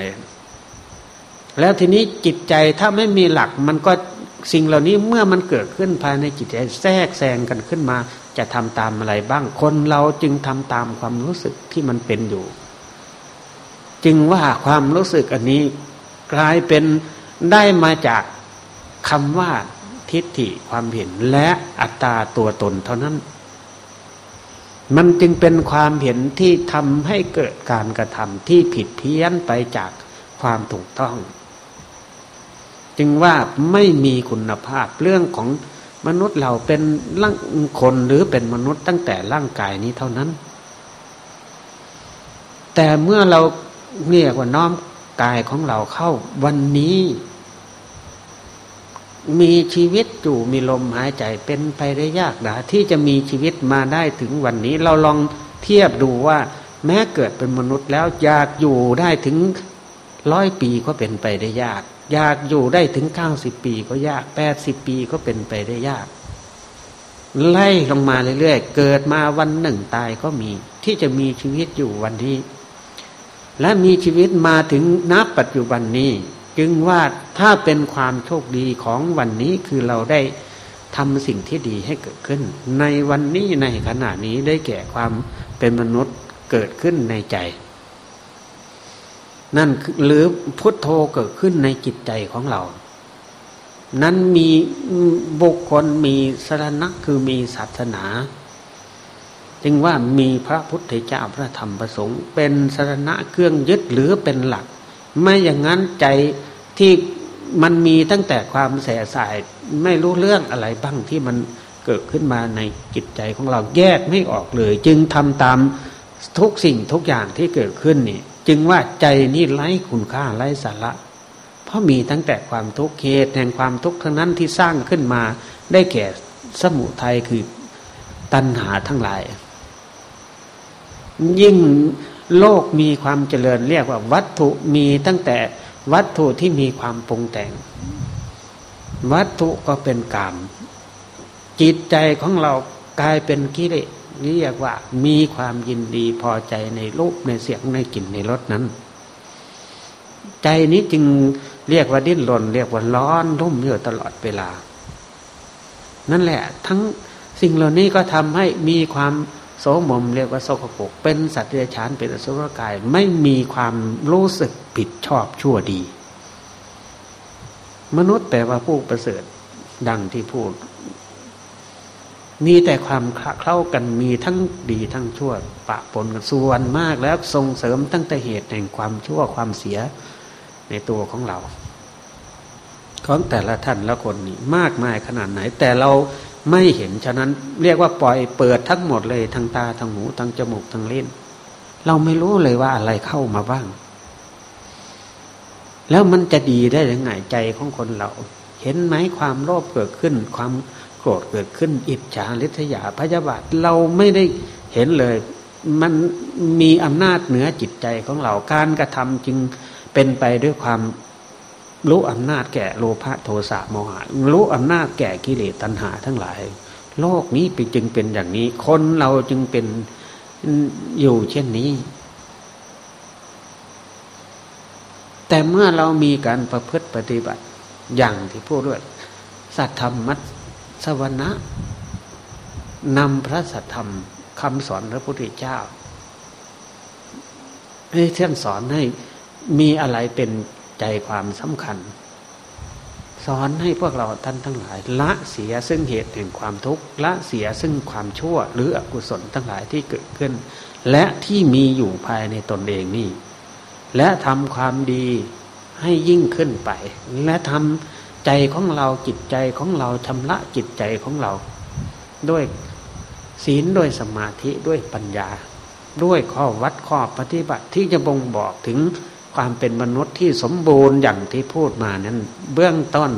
Speaker 1: แล้วทีนี้จิตใจถ้าไม่มีหลักมันก็สิ่งเหล่านี้เมื่อมันเกิดขึ้นภายในจิตใจแทรกแซงกันขึ้นมา จะทำตามอะไรบ้างคนเราจึงทำตามความรู้สึกที่มันเป็นอยู่ จึงว่าความรู้สึกอันนี้กลายเป็นได้มาจาก คำว่าทิฏฐิความเห็นและอัตตาตัวตนเท่านั้น มันจึงเป็นความเห็นที่ทำให้เกิดการกระทำที่ผิดเพี้ยนไปจากความถูกต้อง จึงว่าไม่มีคุณภาพเรื่องของมนุษย์เราเป็นร่างคนหรือเป็นมนุษย์ตั้งแต่ร่างกายนี้เท่านั้น แต่เมื่อเราเรียว่าน้อมกายของเราเข้าวันนี้ มีชีวิตอยู่มีลมหายใจเป็นไปได้ยากนะที่จะมีชีวิตมาได้ถึงวันนี้ เราลองเทียบดูว่า แม้เกิดเป็นมนุษย์แล้วอยากอยู่ได้ถึงร้อยปีก็เป็นไปได้ยาก อยากอยู่ได้ถึงเก้าสิบปีก็ยากแปดสิบปีก็เป็นไปได้ยาก ไล่ลงมาเรื่อยๆเกิดมาวันหนึ่งตายก็มี ที่จะมีชีวิตอยู่วันนี้ และมีชีวิตมาถึงนับปัจจุบันนี้ จึงว่าถ้าเป็นความโชคดีของวันนี้คือเราได้ทำสิ่งที่ดีให้เกิดขึ้น ในวันนี้ในขณะนี้ได้แก่ความเป็นมนุษย์เกิดขึ้นในใจ นั่นหรือพุทโธเกิดขึ้นในจิตใจของเรา นั้นมีบุคคลมีสรณะคือมีศาสนาจึงว่ามีพระพุทธเจ้าพระธรรมประสงค์เป็นสรณะเครื่องยึดหรือเป็นหลัก ไม่อย่างนั้นใจที่มันมีตั้งแต่ความแสสายไม่รู้เรื่องอะไรบ้างที่มันเกิดขึ้นมาในจิตใจของเราแยกไม่ออกเลย จึงทำตามทุกสิ่งทุกอย่างที่เกิดขึ้นนี่ จึงว่าใจนี่ไร้คุณค่าไร้สาระ เพราะมีตั้งแต่ความทุกข์เหตุแห่งความทุกข์ทั้งนั้นที่สร้างขึ้นมา ได้แก่สมุทัยคือตัณหาทั้งหลาย ยิ่ง โลกมีความเจริญเรียกว่า วัตถุมีตั้งแต่วัตถุที่มีความปรุงแต่ง วัตถุก็เป็นกรรมจิตใจของเรากลายเป็นกิเลสเรียกว่า มีความยินดีพอใจในรูปในเสียงในกลิ่นในรสนั้น ใจนี้จึงเรียกว่าดิ้นรนเรียกว่าร้อนรุ่มอยู่ตลอดเวลา นั่นแหละ ทั้งสิ่งเหล่านี้ก็ทำให้มีความ โสมมเรียกว่าโสกโปกเป็นสัตว์เดรัจฉานเป็นอสุรกายไม่มีความรู้สึกผิดชอบชั่วดี มนุษย์แปลว่าผู้ประเสริฐดังที่พูด มีแต่ความเข้ากันมีทั้งดีทั้งชั่ว ปะปนกันส่วนมากแล้วส่งเสริมตั้งแต่เหตุแห่งความชั่วความเสียในตัวของเรา ของแต่ละท่านละคนนี่มากมายขนาดไหน แต่เรา ไม่เห็นฉะนั้นเรียกว่าปล่อยเปิดทั้งหมดเลยทั้งตาทั้งหูทั้งจมูกทั้งลิ้นเราไม่รู้เลยว่าอะไรเข้ามาบ้าง แล้วมันจะดีได้ยังไงใจของคนเรา เห็นไหมความโลภเกิดขึ้น ความโกรธเกิดขึ้น อิจฉาลิษยาพยาบาทเราไม่ได้เห็นเลย มันมีอำนาจเหนือจิตใจของเราการกระทำจึงเป็นไปด้วยความ รู้อำนาจแก่โลภะโทสะโมหะรู้อำนาจแก่กิเลสตัณหาทั้งหลาย โลกนี้ปจึงเป็นอย่างนี้ คนเราจึงเป็นอยู่เช่นนี้ แต่เมื่อเรามีการประพฤติปฏิบัติอย่างที่พูดด้วยสัตธรรมมัสวนะนำพระสัตธรรมคำสอนพระพุทธเจ้าให้ท่านสอนให้มีอะไรเป็น ใจความสำคัญ สอนให้พวกเราท่านทั้งหลาย ละเสียซึ่งเหตุแห่งความทุกข์ละเสียซึ่งความชั่ว หรืออกุศลทั้งหลายที่เกิดขึ้น และที่มีอยู่ภายในตนเองนี่ และทำความดีให้ยิ่งขึ้นไป และทำใจของเราจิตใจของเราชำระจิตใจของเรา ด้วยศีลด้วยสมาธิด้วยปัญญา ด้วยข้อวัดข้อปฏิบัติที่จะบ่งบอกถึง ความเป็นมนุษย์ที่สมบูรณ์อย่างที่พูดมานั้น เบื้องต้น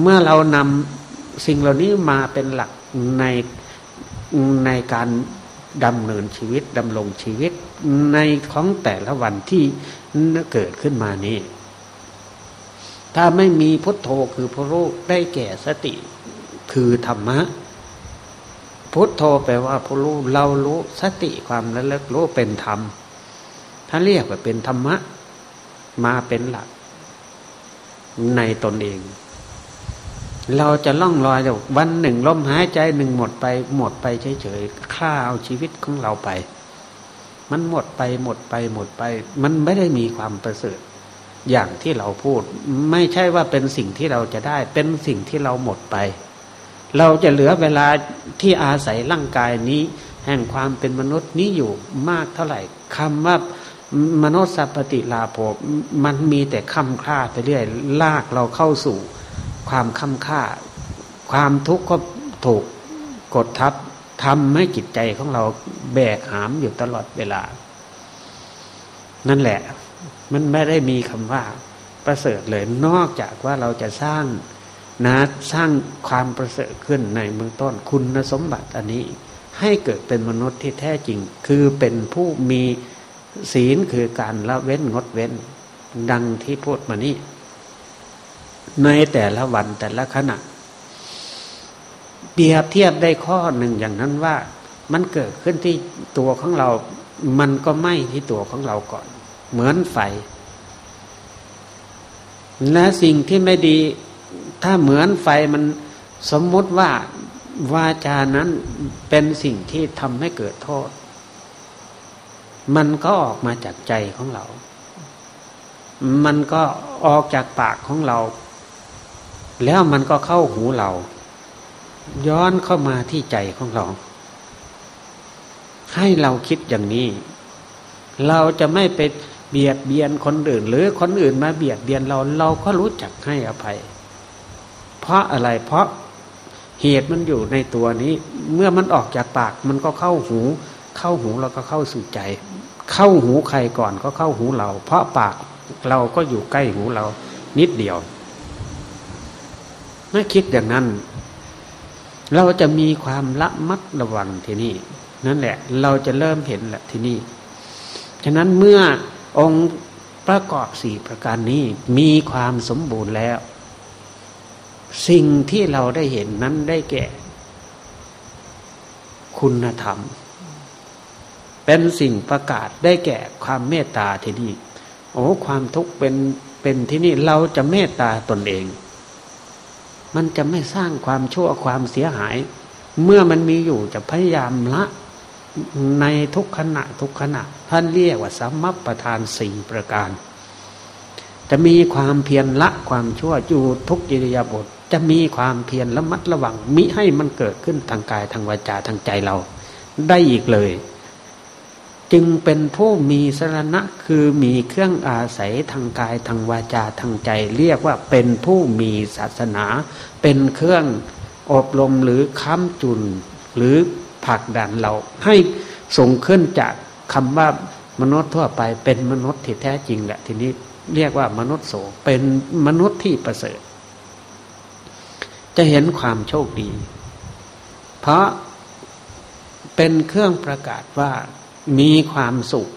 Speaker 1: เมื่อเรานำสิ่งเหล่านี้มาเป็นหลักในในการดำเนินชีวิตดำรงชีวิตในของแต่ละวันที่เกิดขึ้นมานี้ ถ้าไม่มีพุทโธคือพระรูปได้แก่สติคือธรรมะ พุทโธแปลว่าพระรู้เรารู้สติความระลึกรู้เป็นธรรม ท่าเรียกว่าเป็นธรรมะ มาเป็นหลัก ในตนเอง เราจะล่องลอยวันหนึ่งลมหายใจหนึ่งหมดไป หมดไปเฉยๆฆ่าเอาชีวิตของเราไป มันหมดไปหมดไปหมดไป มันไม่ได้มีความประเสริฐอย่างที่เราพูด ไม่ใช่ว่าเป็นสิ่งที่เราจะได้ เป็นสิ่งที่เราหมดไป เราจะเหลือเวลาที่อาศัยร่างกายนี้ แห่งความเป็นมนุษย์นี้อยู่มากเท่าไหร่คำว่า มโนสัพติลาภมันมีแต่คำค่าไปเรื่อย ลากเราเข้าสู่ความคำค่า ความทุกข์ก็ถูกกดทับทำให้จิตใจของเราแบกหามอยู่ตลอดเวลา นั่นแหละ มันไม่ได้มีคำว่าประเสริฐเลยนอกจากว่าเราจะสร้างนะสร้างความประเสริฐขึ้นในเบื้องต้นคุณสมบัติอันนี้ ให้เกิดเป็นมนุษย์ที่แท้จริง คือเป็นผู้มี ศีลคือการละเว้นงดเว้น ดังที่พูดมานี้ ในแต่ละวันแต่ละขณะ เปรียบเทียบได้ข้อหนึ่งอย่างนั้นว่า มันเกิดขึ้นที่ตัวของเรา มันก็ไหม้ที่ตัวของเราก่อน เหมือนไฟ และสิ่งที่ไม่ดี ถ้าเหมือนไฟมันสมมติว่าวาจานั้นเป็นสิ่งที่ทำให้เกิดโทษ มันก็ออกมาจากใจของเรา มันก็ออกจากปากของเรา แล้วมันก็เข้าหูเรา ย้อนเข้ามาที่ใจของเรา ให้เราคิดอย่างนี้ เราจะไม่ไปเบียดเบียนคนอื่น หรือคนอื่นมาเบียดเบียนเราเราก็รู้จักให้อภัย เพราะอะไรเพราะเหตุมันอยู่ในตัวนี้ เมื่อมันออกจากปากมันก็เข้าหู เข้าหูแล้วก็เข้าสู่ใจ เข้าหูใครก่อนก็เข้าหูเรา เพราะปากเราก็อยู่ใกล้หูเรานิดเดียวเมื่อคิดอย่างนั้น เราจะมีความละมัดระวังที่นี่ นั่นแหละ เราจะเริ่มเห็นแหละที่นี่ ฉะนั้นเมื่อองค์ประกอบสี่ประการนี้มีความสมบูรณ์แล้ว สิ่งที่เราได้เห็นนั้นได้แก่ คุณธรรม เป็นสิ่งประกาศได้แก่ความเมตตาที่นี่โอ้ความทุกข์เป็นเป็นที่นี่เราจะเมตตาตนเอง มันจะไม่สร้างความชั่วความเสียหาย เมื่อมันมีอยู่จะพยายามละในทุกขณะทุกขณะ ท่านเรียกว่าสัมมัปประธานสี่ประการ จะมีความเพียรละความชั่วอยู่ทุกอิริยาบถจะมีความเพียรระมัดระวังมิให้มันเกิดขึ้นทางกายทางวาจาทางใจเรา ได้อีกเลย จึงเป็นผู้มีสรณะคือมีเครื่องอาศัยทางกายทางวาจาทางใจ เรียกว่าเป็นผู้มีศาสนา เป็นเครื่องอบรมหรือค้ำจุนหรือผลักดันเราให้ส่งขึ้นจากคำว่ามนุษย์ทั่วไปเป็นมนุษย์ที่แท้จริงแหละทีนี้เรียกว่ามนุษย์โสเป็นมนุษย์ที่ประเสริฐ จะเห็นความโชคดี เพราะเป็นเครื่องประกาศว่า มีความสุข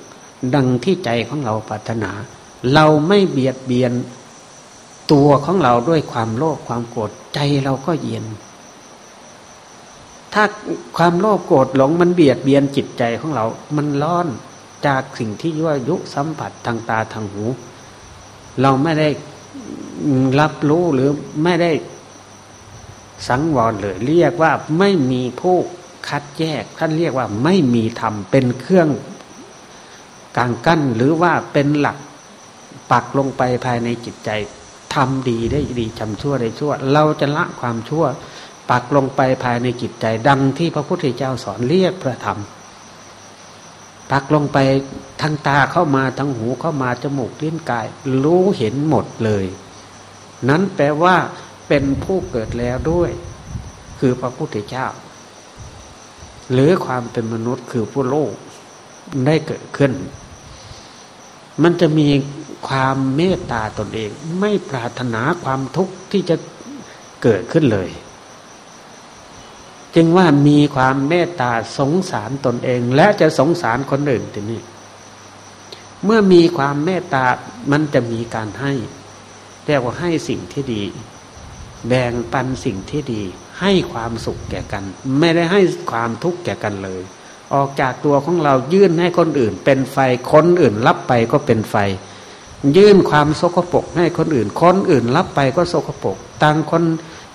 Speaker 1: ดังที่ใจของเราปรารถนา เราไม่เบียดเบียนตัวของเราด้วยความโลภความโกรธใจเราก็เย็น ถ้าความโลภโกรธหลงมันเบียดเบียนจิตใจของเรา มันร้อนจากสิ่งที่ยั่วยุสัมผัสทางตาทางหู เราไม่ได้รับรู้หรือไม่ได้สังวรเลยเรียกว่าไม่มีผู้ คัดแยก ท่านเรียกว่าไม่มีธรรมเป็นเครื่องกางกั้นหรือว่าเป็นหลักปักลงไปภายในจิตใจทำดีได้ดีทำชั่วได้ชั่ว เราจะละความชั่ว ปักลงไปภายในจิตใจ ดังที่พระพุทธเจ้าสอนเรียกพระธรรม ปักลงไปทางตาเข้ามาทางหูเข้ามาจมูกลิ้นกาย รู้เห็นหมดเลย นั้นแปลว่าเป็นผู้เกิดแล้วด้วย คือพระพุทธเจ้า หรือความเป็นมนุษย์คือผู้โลกได้เกิดขึ้น มันจะมีความเมตตาตนเอง ไม่ปรารถนาความทุกข์ที่จะเกิดขึ้นเลย จึงว่ามีความเมตตาสงสารตนเอง และจะสงสารคนอื่นทีนี้เมื่อมีความเมตตามันจะมีการให้เรียกว่าให้สิ่งที่ดี แบ่งปันสิ่งที่ดี ให้ความสุขแก่กัน ไม่ได้ให้ความทุกข์แก่กันเลย ออกจากตัวของเรายื่นให้คนอื่น เป็นไฟคนอื่นรับไปก็เป็นไฟ ยื่นความโสกปรกให้คนอื่น คนอื่นรับไปก็โสกปรกต่างคน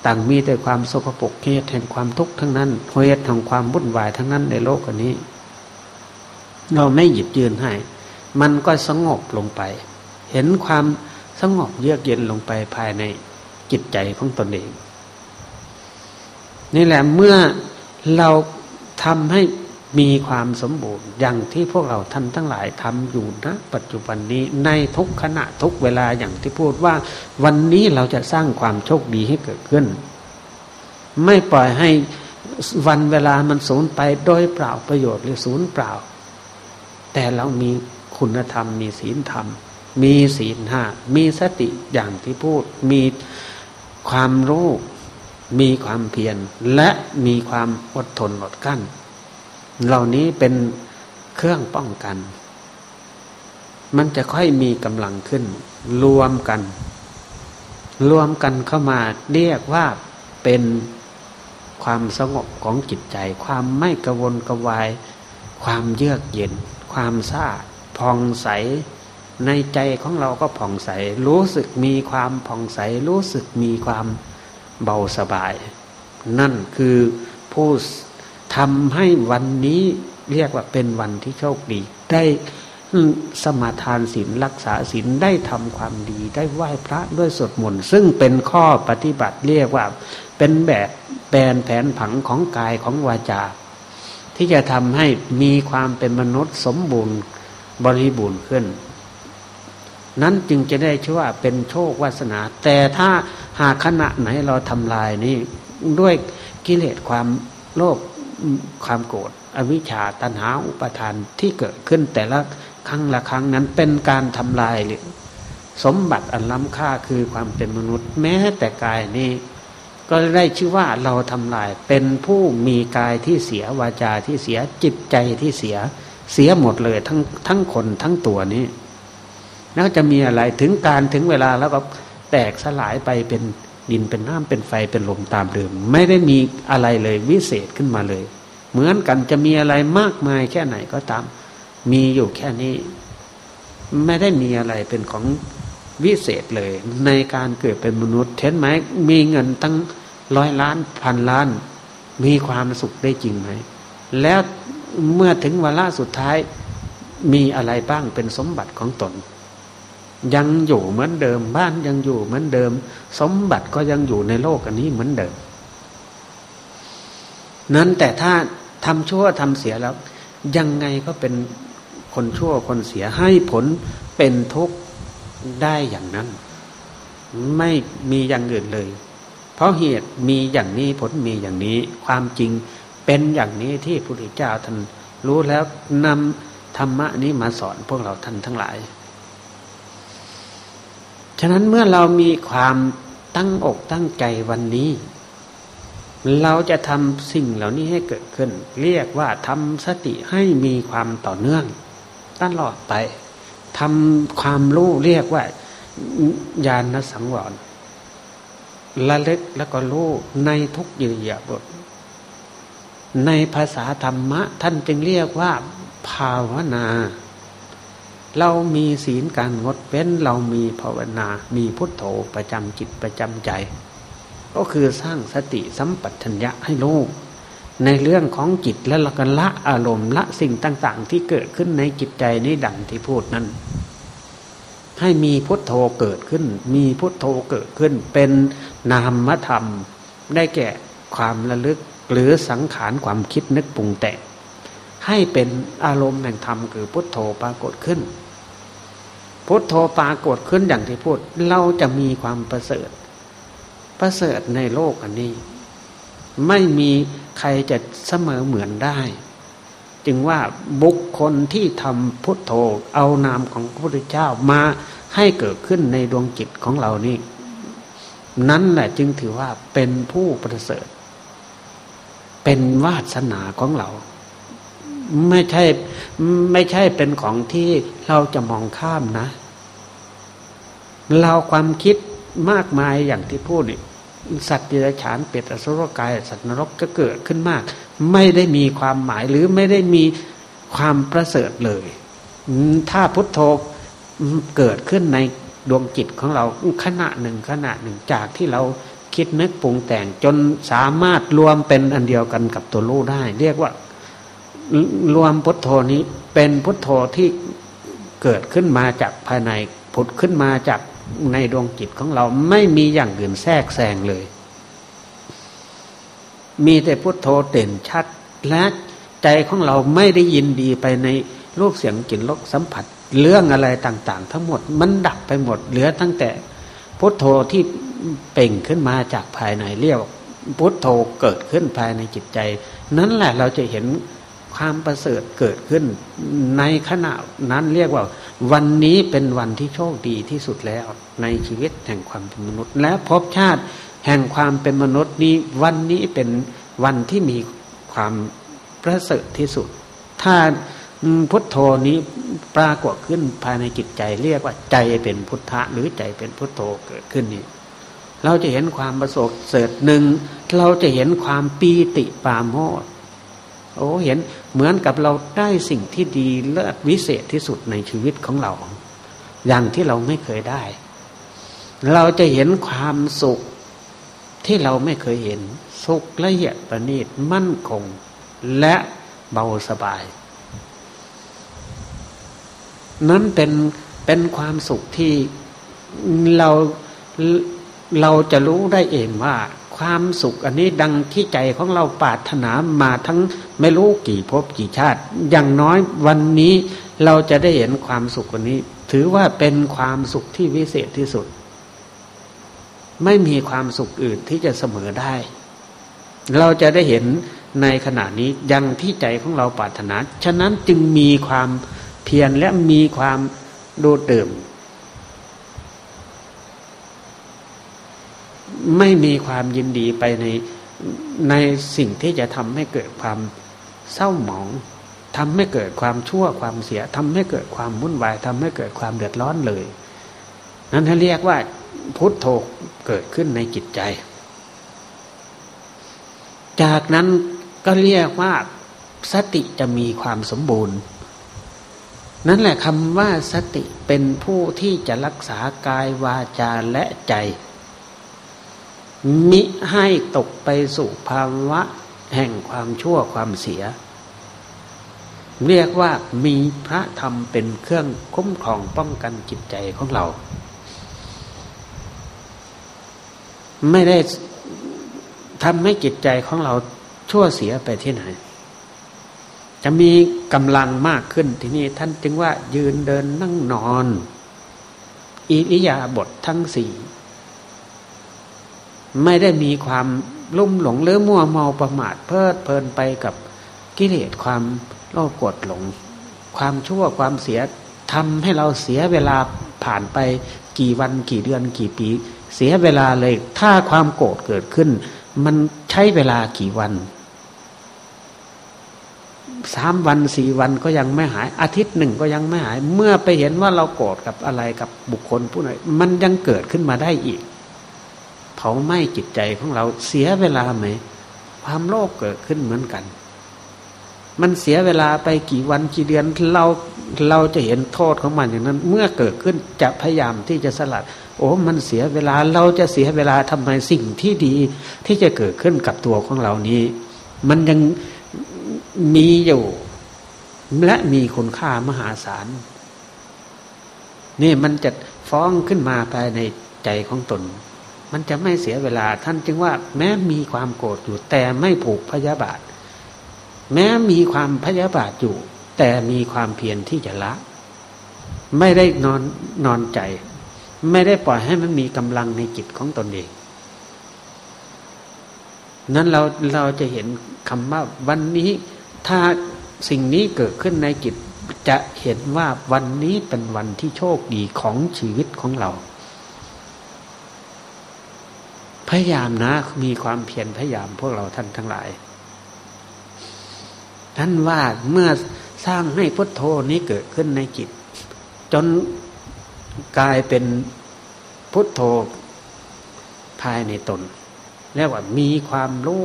Speaker 1: ต่างมีแต่ความโสกปรกเหตุแห่งความทุกข์ทั้งนั้นเหตุแห่งความวุ่นวายทั้งนั้นในโลกนี้ เราไม่หยิบยืนให้ มันก็สงบลงไป เห็นความสงบเยือกเย็นลงไปภายในจิตใจของตนเอง นี่แหละเมื่อเราทำให้มีความสมบูรณ์อย่างที่พวกเราท่านทั้งหลายทำอยู่นะ ปัจจุบันนี้ในทุกขณะทุกเวลาอย่างที่พูดว่า วันนี้เราจะสร้างความโชคดีให้เกิดขึ้น ไม่ปล่อยให้วันเวลามันสูญไปโดยเปล่าประโยชน์หรือสูญเปล่า แต่เรามีคุณธรรม มีศีลธรรม มีศีลห้ามีสติอย่างที่พูด มีความรู้ มีความเพียรและมีความอดทนอดกั้น เหล่านี้เป็นเครื่องป้องกัน มันจะค่อยมีกำลังขึ้น รวมกัน รวมกันเข้ามาเรียกว่าเป็นความสงบของจิตใจ ความไม่กระวนกระวาย ความเยือกเย็น ความซาผ่องใส ในใจของเราก็ผ่องใส รู้สึกมีความผ่องใส รู้สึกมีความ เบาสบาย นั่นคือผู้ทำให้วันนี้เรียกว่าเป็นวันที่โชคดี ได้สมาทานศีลรักษาศีลได้ทำความดี ได้ไหว้พระด้วยสวดมนต์ซึ่งเป็นข้อปฏิบัติเรียกว่า เป็นแบบแปลนแผนผังของกายของวาจา ที่จะทำให้มีความเป็นมนุษย์สมบูรณ์บริบูรณ์ขึ้น นั้นจึงจะได้ชื่อว่าเป็นโชควาสนา แต่ถ้าหากขณะไหนเราทำลายนี่ด้วยกิเลสความโลภความโกรธอวิชชาตัณหาอุปทานที่เกิดขึ้นแต่ละครั้งละครั้งนั้นเป็นการทำลายหรือสมบัติอันล้ำค่าคือความเป็นมนุษย์ แม้แต่กายนี้ ก็ได้ชื่อว่าเราทำลายเป็นผู้มีกายที่เสียวาจาที่เสียจิตใจที่เสียเสียหมดเลยทั้งทั้งคนทั้งตัวนี้ แล้วจะมีอะไรถึงการถึงเวลาแล้วก็แตกสลายไปเป็นดินเป็นน้ำเป็นไฟเป็นลมตามเดิมไม่ได้มีอะไรเลยวิเศษขึ้นมาเลย เหมือนกันจะมีอะไรมากมายแค่ไหนก็ตาม มีอยู่แค่นี้ ไม่ได้มีอะไรเป็นของวิเศษเลย ในการเกิดเป็นมนุษย์เห็นไหมมีเงินตั้งร้อยล้านพันล้าน มีความสุขได้จริงไหม แล้วเมื่อถึงวาระสุดท้ายมีอะไรบ้างเป็นสมบัติของตน ยังอยู่เหมือนเดิม บ้านยังอยู่เหมือนเดิม สมบัติก็ยังอยู่ในโลกอันนี้เหมือนเดิม นั้นแต่ถ้าทำชั่วทำเสียแล้ว ยังไงก็เป็นคนชั่วคนเสียให้ผลเป็นทุกข์ได้อย่างนั้น ไม่มีอย่างอื่นเลย เพราะเหตุมีอย่างนี้ผลมีอย่างนี้ ความจริงเป็นอย่างนี้ที่พระพุทธเจ้าท่านรู้แล้วนำธรรมะนี้มาสอนพวกเราท่านทั้งหลาย ฉะนั้นเมื่อเรามีความตั้งอกตั้งใจวันนี้ เราจะทำสิ่งเหล่านี้ให้เกิดขึ้น เรียกว่าทำสติให้มีความต่อเนื่องตลอดไปทำความรู้เรียกว่าญาณสังวรละเล็กแล้วก็รู้ในทุกยืยบท ในภาษาธรรมะ ท่านจึงเรียกว่า ภาวนา เรามีศีลการงดเว้นเรามีภาวนา มีพุทโธประจำจิตประจำใจ ก็คือสร้างสติสัมปชัญญะให้รู้ในเรื่องของจิตแล้วเราก็ละอารมณ์ละสิ่งต่างๆ ที่เกิดขึ้นในจิตใจในดังที่พูดนั้น ให้มีพุทโธเกิดขึ้น มีพุทโธเกิดขึ้น เป็นนามธรรม ได้แก่ความระลึกหรือสังขารความคิดนึกปรุงแต่ง ให้เป็นอารมณ์แห่งธรรมคือพุทโธปรากฏขึ้น พุทโธปรากฏขึ้นอย่างที่พูด เราจะมีความประเสริฐ ประเสริฐในโลกอันนี้ ไม่มีใครจะเสมอเหมือนได้ จึงว่าบุคคลที่ทำพุทโธเอานามของพระพุทธเจ้ามาให้เกิดขึ้นในดวงจิตของเรานี่นั้นแหละจึงถือว่าเป็นผู้ประเสริฐ เป็นวาสนาของเรา ไม่ใช่ไม่ใช่เป็นของที่เราจะมองข้ามนะ เราความคิดมากมายอย่างที่พูดนี่สัตว์เดรัจฉานเปรตอสุรกาย สัตว์นรกจะเกิดขึ้นมาก ไม่ได้มีความหมายหรือไม่ได้มีความประเสริฐเลย ถ้าพุทโธเกิดขึ้นในดวงจิตของเราขณะหนึ่งขณะหนึ่งจากที่เราคิดนึกปรุงแต่งจนสามารถรวมเป็นอันเดียวกันกับตัวรู้ได้ เรียกว่า รวมพุทโธนี้เป็นพุทโธที่เกิดขึ้นมาจากภายในผุดขึ้นมาจากในดวงจิตของเราไม่มีอย่างอื่นแทรกแซงเลย มีแต่พุทโธเด่นชัด และใจของเราไม่ได้ยินดีไปในรูปเสียงกลิ่นรสสัมผัส เรื่องอะไรต่าง ๆ ทั้งหมดมันดับไปหมด เหลือตั้งแต่พุทโธที่เป่งขึ้นมาจากภายในเรียกพุทโธเกิดขึ้นภายในจิตใจ นั้นแหละเราจะเห็น ความประเสริฐเกิดขึ้น ในขณะนั้นเรียกว่า วันนี้เป็นวันที่โชคดีที่สุดแล้ว ในชีวิตแห่งความเป็นมนุษย์ และพบชาติแห่งความเป็นมนุษย์นี้ วันนี้เป็นวันที่มีความประเสริฐที่สุด ถ้าพุทโธนี้ปรากฏขึ้นภายในจิตใจ เรียกว่าใจเป็นพุทธะหรือใจเป็นพุทโธเกิดขึ้นนี่เราจะเห็นความประสบเสริฐหนึ่งเราจะเห็นความปีติปาโมด โอ้เห็นเหมือนกับเราได้สิ่งที่ดีเลิศวิเศษที่สุดในชีวิตของเรา อย่างที่เราไม่เคยได้ เราจะเห็นความสุขที่เราไม่เคยเห็น สุขละเอียดประณีตมั่นคง และเบาสบาย นั้นเป็นเป็นความสุขที่เราเราจะรู้ได้เองว่า ความสุข อันนี้ดังที่ใจของเราปรารถนามาทั้งไม่รู้กี่ภพกี่ชาติ อย่างน้อยวันนี้เราจะได้เห็นความสุขอันนี้ ถือว่าเป็นความสุขที่วิเศษที่สุด ไม่มีความสุขอื่นที่จะเสมอได้ เราจะได้เห็นในขณะนี้ยังที่ใจของเราปรารถนา ฉะนั้นจึงมีความเพียรและมีความโดดเดี่ม ไม่มีความยินดีไปในในสิ่งที่จะทำให้เกิดความเศร้าหมองทำให้เกิดความชั่วความเสียทำให้เกิดความวุ่นวายทำให้เกิดความเดือดร้อนเลย นั้นเขาเรียกว่าพุทโธเกิดขึ้นในจิตใจ จากนั้นก็เรียกว่าสติจะมีความสมบูรณ์ นั่นแหละคำว่าสติเป็นผู้ที่จะรักษากายวาจาและใจ มิให้ตกไปสู่ภาวะแห่งความชั่วความเสีย เรียกว่ามีพระธรรมเป็นเครื่องคุ้มครองป้องกันจิตใจของเรา ไม่ได้ทำให้จิตใจของเราชั่วเสียไปที่ไหน จะมีกำลังมากขึ้นที่นี่ท่านจึงว่ายืนเดินนั่งนอนอิริยาบถททั้งสี่ ไม่ได้มีความลุ่มหลงหรือมัวเมาประมาทเพลิดเพลินไปกับกิเลสความโลภกดหลง ความชั่วความเสียทำให้เราเสียเวลาผ่านไปกี่วันกี่เดือนกี่ปี เสียเวลาเลย ถ้าความโกรธเกิดขึ้น มันใช้เวลากี่วันสามวันสี่วันก็ยังไม่หาย อาทิตย์หนึ่งก็ยังไม่หาย เมื่อไปเห็นว่าเราโกรธกับอะไรกับบุคคลผู้ไหนมันยังเกิดขึ้นมาได้อีก เผาไหม้จิตใจของเราเสียเวลาไหม ความโลภเกิดขึ้นเหมือนกัน มันเสียเวลาไปกี่วันกี่เดือนเราเราจะเห็นโทษของมันอย่างนั้น เมื่อเกิดขึ้นจะพยายามที่จะสลัด โอ้มันเสียเวลาเราจะเสียเวลาทำไมสิ่งที่ดีที่จะเกิดขึ้นกับตัวของเรานี้ มันยังมีอยู่ และมีคุณค่ามหาศาลนี่มันจะฟ้องขึ้นมาภายในใจของตน มันจะไม่เสียเวลาท่านจึงว่า แม้มีความโกรธอยู่ แต่ไม่ผูกพยาบาท แม้มีความพยาบาทอยู่ แต่มีความเพียรที่จะละ ไม่ได้นอนนอนใจ ไม่ได้ปล่อยให้มันมีกำลังในจิตของตนเอง นั้นเราเราจะเห็นคำว่าวันนี้ถ้าสิ่งนี้เกิดขึ้นในจิตจะเห็นว่าวันนี้เป็นวันที่โชคดีของชีวิตของเรา พยายามนะมีความเพียรพยายามพวกเราท่านทั้งหลาย ท่านว่าเมื่อสร้างให้พุทโธนี้เกิดขึ้นในจิต จนกลายเป็นพุทโธภายในตนเรียกว่ามีความรู้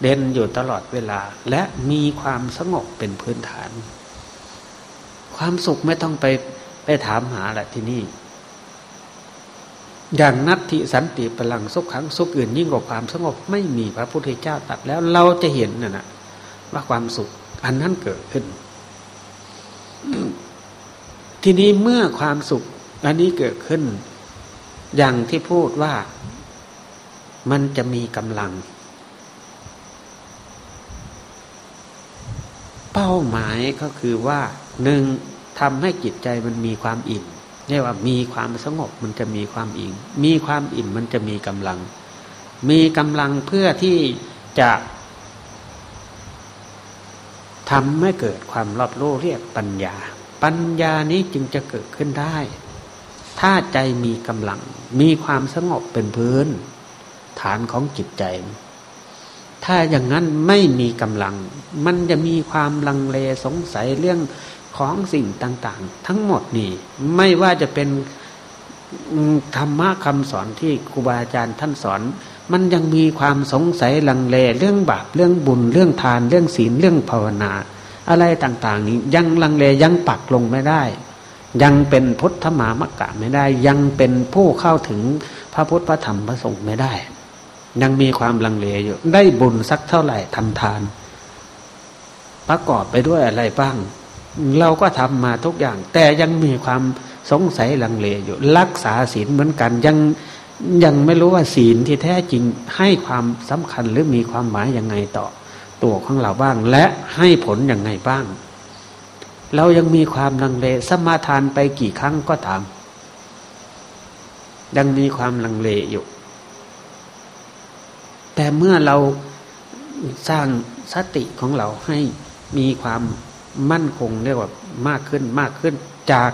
Speaker 1: เด่นอยู่ตลอดเวลา และมีความสงบเป็นพื้นฐาน ความสุขไม่ต้องไปไปถามหาแหละที่นี่ อย่างนัตติสันติพลังสุขขังสุขอื่นยิ่งกว่าความสงบไม่มีพระพุทธเจ้าตัดแล้วเราจะเห็นน่ะนะว่าความสุข อันนั้นเกิดขึ้น ทีนี้เมื่อความสุข อันนี้เกิดขึ้น อย่างที่พูดว่ามันจะมีกำลัง เป้าหมายก็คือว่าหนึ่งทำให้จิตใจมันมีความอิ่ม เรียกว่ามีความสงบมันจะมีความอิ่มมีความอิ่มมันจะมีกำลัง มีกำลังเพื่อที่จะทำให้เกิดความรอบรู้เรียกปัญญา ปัญญานี้จึงจะเกิดขึ้นได้ ถ้าใจมีกำลัง มีความสงบเป็นพื้น ฐานของจิตใจ ถ้าอย่างนั้นไม่มีกำลัง มันจะมีความลังเลสงสัยเรื่อง ของสิ่งต่าง ๆ ทั้งหมดนี่ไม่ว่าจะเป็นธรรมะคำสอนที่ครูบาอาจารย์ท่านสอน มันยังมีความสงสัยลังเลเรื่องบาปเรื่องบุญเรื่องทานเรื่องศีลเรื่องภาวนา อะไรต่าง ๆ นี้ยังลังเลยังปักลงไม่ได้ ยังเป็นพุทธมามกะไม่ได้ ยังเป็นผู้เข้าถึงพระพุทธพระธรรมพระสงฆ์ไม่ได้ ยังมีความลังเลอยู่ได้บุญสักเท่าไหร่ทำทาน ประกอบไปด้วยอะไรบ้าง เราก็ทำมาทุกอย่าง แต่ยังมีความสงสัยลังเลอยู่ รักษาศีลเหมือนกันยังยังไม่รู้ว่าศีลที่แท้จริงให้ความสำคัญหรือมีความหมายยังไงต่อตัวของเราบ้าง และให้ผลยังไงบ้าง เรายังมีความลังเลสมาทานไปกี่ครั้งก็ตาม ยังมีความลังเลอยู่ แต่เมื่อเราสร้างสติของเราให้มีความ มั่นคงเรียกว่ามากขึ้นมากขึ้นจาก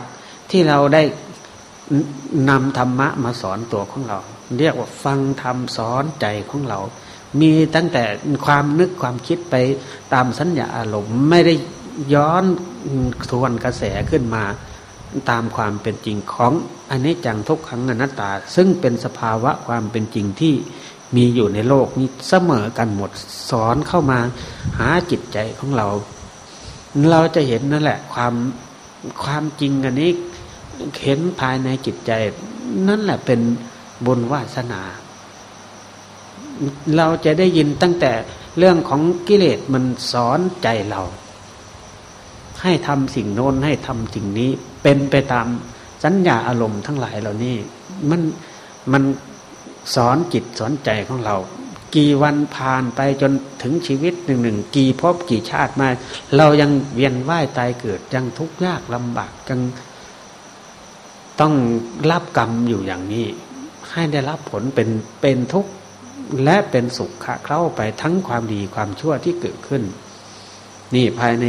Speaker 1: ที่เราได้นำธรรมะมาสอนตัวของเรา เรียกว่าฟังธรรมสอนใจของเรา มีตั้งแต่ความนึกความคิดไปตามสัญญาอารมณ์ไม่ได้ย้อนทวนกระแสขึ้นมาตามความเป็นจริงของอันนี้จังทุกขังอนัตตา ซึ่งเป็นสภาวะความเป็นจริงที่มีอยู่ในโลกนี้เสมอกันหมดสอนเข้ามาหาจิตใจของเรา เราจะเห็นนั่นแหละ ความความจริงอันนี้เห็นภายในจิตใจ นั่นแหละเป็นบุญวาสนา เราจะได้ยินตั้งแต่เรื่องของกิเลสมันสอนใจเรา ให้ทำสิ่งโน้นให้ทำสิ่งนี้ เป็นไปตามสัญญาอารมณ์ทั้งหลายเหล่านี้ มันมันสอนจิตสอนใจของเรา กี่วันผ่านไปจนถึงชีวิตหนึ่งหนึ่งกี่พบกี่ชาติมา เรายังเวียนว่ายตายเกิดยังทุกข์ยากลำบากยังต้องรับกรรมอยู่อย่างนี้ ให้ได้รับผลเป็นเป็นทุกข์และเป็นสุขะเข้าไปทั้งความดีความชั่วที่เกิดขึ้น นี่ภายใน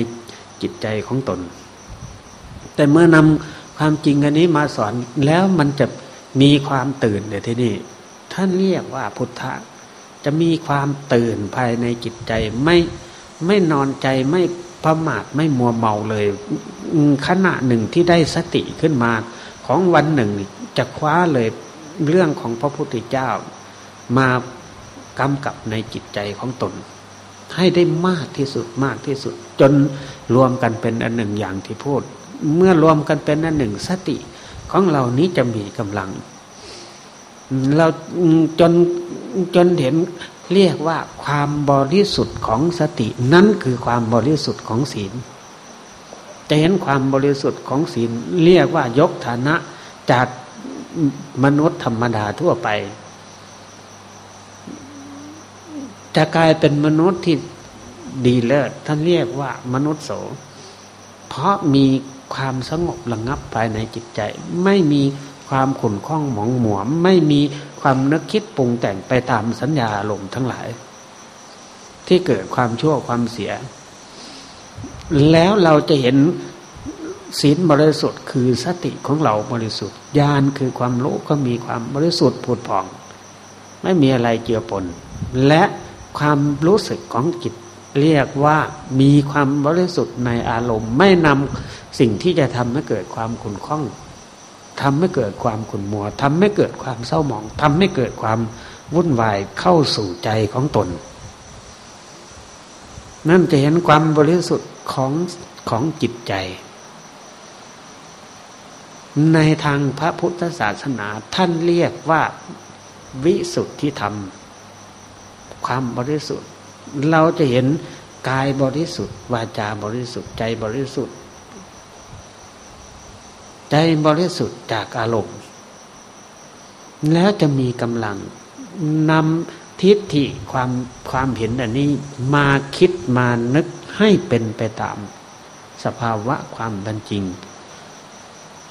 Speaker 1: จิตใจของตน แต่เมื่อนำความจริงอันนี้มาสอนแล้วมันจะมีความตื่นเดี๋ยวที่นี่ท่านเรียกว่าพุทธะ จะมีความตื่นภายในจิตใจไม่ไม่นอนใจไม่ประมาทไม่มัวเมาเลยขณะหนึ่งที่ได้สติขึ้นมา ของวันหนึ่งจะคว้าเลยเรื่องของพระพุทธเจ้ามากำกับในจิตใจของตน ให้ได้มากที่สุดมากที่สุด จนรวมกันเป็นอันหนึ่งอย่างที่พูด เมื่อรวมกันเป็นอันหนึ่งสติของเรานี้จะมีกำลัง เราจน จนเห็นเรียกว่าความบริสุทธิ์ของสติ นั่นคือความบริสุทธิ์ของศีล จะเห็นความบริสุทธิ์ของศีล เรียกว่ายกฐานะจากมนุษย์ธรรมดาทั่วไป จะกลายเป็นมนุษย์ที่ดีเลิศท่านเรียกว่ามนุษย์โส เพราะมีความสงบระงับภายในจิตใจ ไม่มีความขุ่นข้องหมองหมวมไม่มี ความนึกคิดปรุงแต่งไปตามสัญญาลมทั้งหลาย ที่เกิดความชั่วความเสีย แล้วเราจะเห็นศีลบริสุทธิ์คือสติของเราบริสุทธิ์ญาณคือความรู้ก็มีความบริสุทธิ์ผุดผ่อง ไม่มีอะไรเกี่ยวปน และความรู้สึกของจิตเรียกว่ามีความบริสุทธิ์ในอารมณ์ ไม่นำสิ่งที่จะทำให้เกิดความขุ่นข้อง ทำให้เกิดความขุ่นมัวทำให้เกิดความเศร้าหมองทำให้เกิดความวุ่นวายเข้าสู่ใจของตน นั่นจะเห็นความบริสุทธิ์ของของจิตใจ ในทางพระพุทธศาสนาท่านเรียกว่าวิสุทธิธรรม ความบริสุทธิ์ เราจะเห็นกายบริสุทธิ์ วาจาบริสุทธิ์ใจบริสุทธิ์ ใจบริสุทธิ์จากอารมณ์ แล้วจะมีกำลังนำทิฏฐิความความเห็นอันนี้ มาคิดมานึกให้เป็นไปตาม สภาวะความเป็นจริง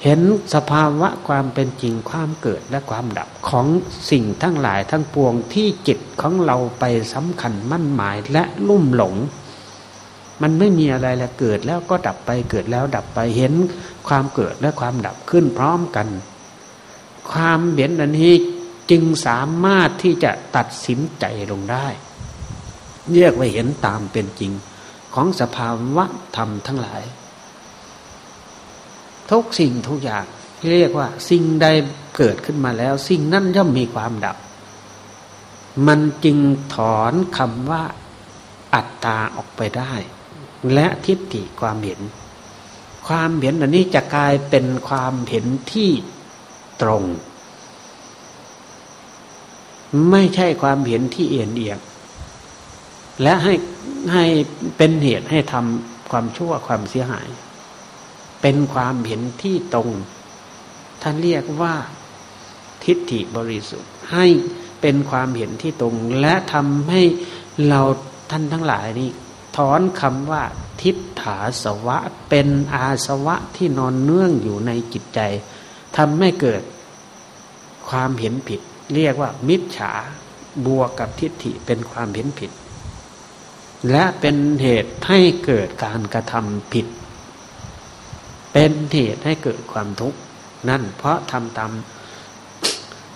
Speaker 1: เห็นสภาวะความเป็นจริงความเกิดและความดับของสิ่งทั้งหลายทั้งปวงที่จิตของเราไปสำคัญมั่นหมายและลุ่มหลง มันไม่มีอะไรแล้วเกิดแล้วก็ดับไปเกิดแล้วดับไปเห็นความเกิดและความดับขึ้นพร้อมกัน ความเห็นอันนี้จึงสามารถที่จะตัดสินใจลงได้เรียกว่าเห็นตามเป็นจริงของสภาวะธรรมทั้งหลาย ทุกสิ่งทุกอย่างเรียกว่า สิ่งใดเกิดขึ้นมาแล้ว สิ่งนั้นย่อมมีความดับ มันจึงถอนคำว่าอัตตาออกไปได้ และทิฏฐิความเห็น ความเห็นอันนี้จะกลายเป็นความเห็นที่ตรง ไม่ใช่ความเห็นที่เอียงเอียงและให้ให้เป็นเหตุให้ทำความชั่วความเสียหาย เป็นความเห็นที่ตรง ท่านเรียกว่าทิฏฐิบริสุทธิ์ ให้เป็นความเห็นที่ตรง และทำให้เราท่านทั้งหลายนี้ อนคำว่า ทิฏฐาสวะ เป็นอาสวะที่นอนเนื่องอยู่ในจิตใจทำให้เกิดความเห็นผิด เรียกว่า มิจฉาบวกกับทิฏฐิเป็นความเห็นผิด และเป็นเหตุให้เกิดการกระทำผิด เป็นเหตุให้เกิดความทุกข์นั่นเพราะทำตาม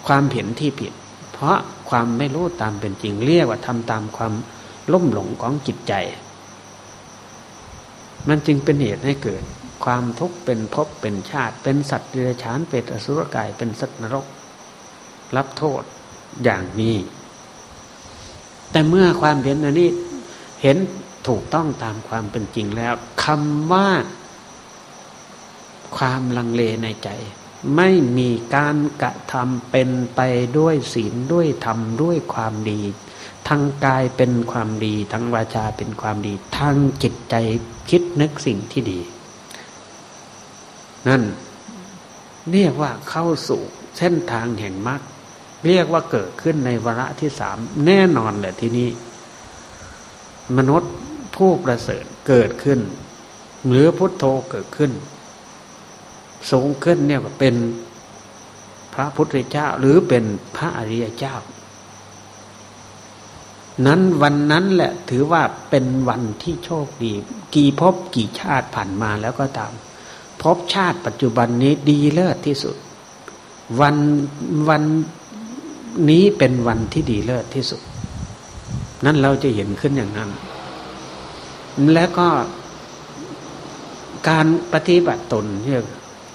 Speaker 1: ความเห็นที่ผิด เพราะความไม่รู้ตามเป็นจริงเรียกว่าทำตามความล่มหลงของจิตใจ มันจึงเป็นเหตุให้เกิด ความทุกข์เป็นภพเป็นชาติ เป็นสัตว์เดรัจฉานเป็นอสุรกายเป็นสัตว์นรก รับโทษอย่างนี้ แต่เมื่อความเห็นอันนี้เห็นถูกต้องตามความเป็นจริงแล้วคำว่า ความลังเลในใจ ไม่มีการกระทำเป็นไปด้วยศีลด้วยธรรมด้วยความดี ทั้งกายเป็นความดี ทั้งวาจาเป็นความดี ทั้งจิตใจคิดนึกสิ่งที่ดี นั่น เรียกว่าเข้าสู่เส้นทางแห่งมรรคเรียกว่าเกิดขึ้นในวาระที่สามแน่นอนแหละที่นี้ มนุษย์ผู้ประเสริฐเกิดขึ้น หรือพุทโธเกิดขึ้น สูงขึ้นเนี่ยเป็นพระพุทธเจ้าหรือเป็นพระอริยเจ้า นั้นวันนั้นแหละถือว่าเป็นวันที่โชคดี กี่พบกี่ชาติผ่านมาแล้วก็ตาม พบชาติปัจจุบันนี้ดีเลิศที่สุด วันวันนี้เป็นวันที่ดีเลิศที่สุด นั้นเราจะเห็นขึ้นอย่างนั้น แล้วก็การปฏิบัติตนเรียก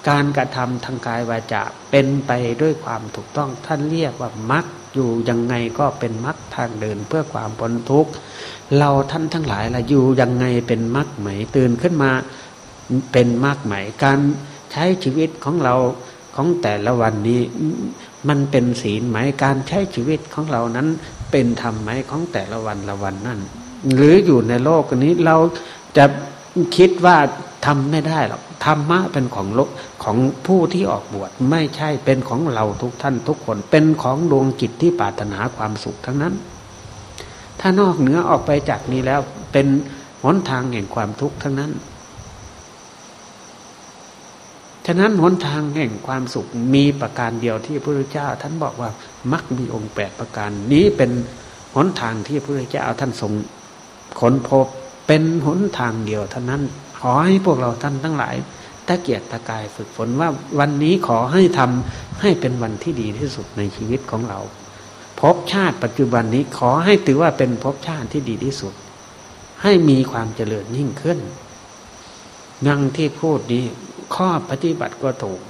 Speaker 1: การกระทำทางกายวาจาเป็นไปด้วยความถูกต้องท่านเรียกว่ามัก อยู่ยังไงก็เป็นมรรคทางเดินเพื่อความพ้นทุกข์เราท่านทั้งหลายละอยู่ยังไงเป็นมรรคไหมตื่นขึ้นมาเป็นมรรคไหมการใช้ชีวิตของเราของแต่ละวันนี้มันเป็นศีลไหมการใช้ชีวิตของเรานั้นเป็นธรรมไหมของแต่ละวันละวันนั่นหรืออยู่ในโลกนี้เราจะคิดว่า ทำไม่ได้หรอกธรรมะเป็นของโลกของผู้ที่ออกบวชไม่ใช่เป็นของเราทุกท่านทุกคน เป็นของดวงจิตที่ปรารถนาความสุขทั้งนั้น ถ้านอกเหนือออกไปจากนี้แล้วเป็นหนทางแห่งความทุกข์ทั้งนั้นฉะนั้นหนทางแห่งความสุขมีประการเดียวที่พระพุทธเจ้า ท่านบอกว่ามักมีองค์แปดประการ นี้เป็นหนทางที่พระพุทธเจ้าท่านทรงค้นพบเป็นหนทางเดียวเท่านั้น ขอให้พวกเราท่านทั้งหลายตะเกียกตะกายฝึกฝนว่าวันนี้ขอให้ทำให้เป็นวันที่ดีที่สุดในชีวิตของเราพบชาติปัจจุบันนี้ขอให้ถือว่าเป็นพบชาติที่ดีที่สุด ให้มีความเจริญยิ่งขึ้นนังที่พูดนี้ข้อปฏิบัติก็ถูก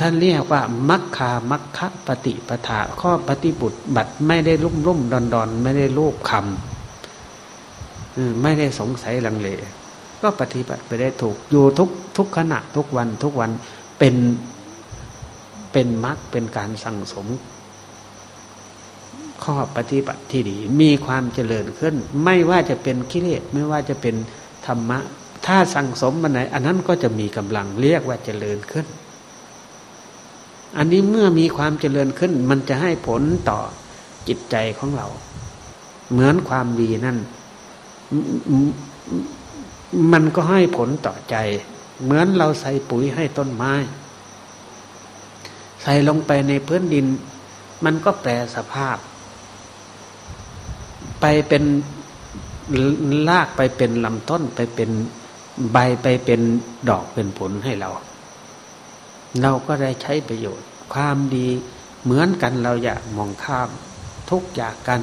Speaker 1: ท่านเรียกว่า มัคคามัคคะปฏิปทาข้อปฏิบุตรบัตรไม่ได้ลุ่มลุ่มดอนดอนไม่ได้รูปคำไม่ได้สงสัยลังเล ก็ปฏิบัติไปได้ถูก อยู่ทุกทุกขณะทุกวันทุกวันเป็นเป็นมรรคเป็นการสั่งสม ข้อปฏิบัติที่ดี มีความเจริญขึ้น ไม่ว่าจะเป็นกิเลสไม่ว่าจะเป็นธรรมะ ถ้าสั่งสมมันไหน อันนั้นก็จะมีกำลังเรียกว่าเจริญขึ้น อันนี้เมื่อมีความเจริญขึ้น มันจะให้ผลต่อจิตใจของเรา เหมือนความดีนั่น มันก็ให้ผลต่อใจ เหมือนเราใส่ปุ๋ยให้ต้นไม้ ใส่ลงไปในพื้นดิน มันก็แปรสภาพ ไปเป็นลากไปเป็นลำต้นไปเป็นใบไปเป็นดอกเป็นผลให้เรา เราก็ได้ใช้ประโยชน์ ความดีเหมือนกันเราอยากมองข้าม ทุกอย่างกัน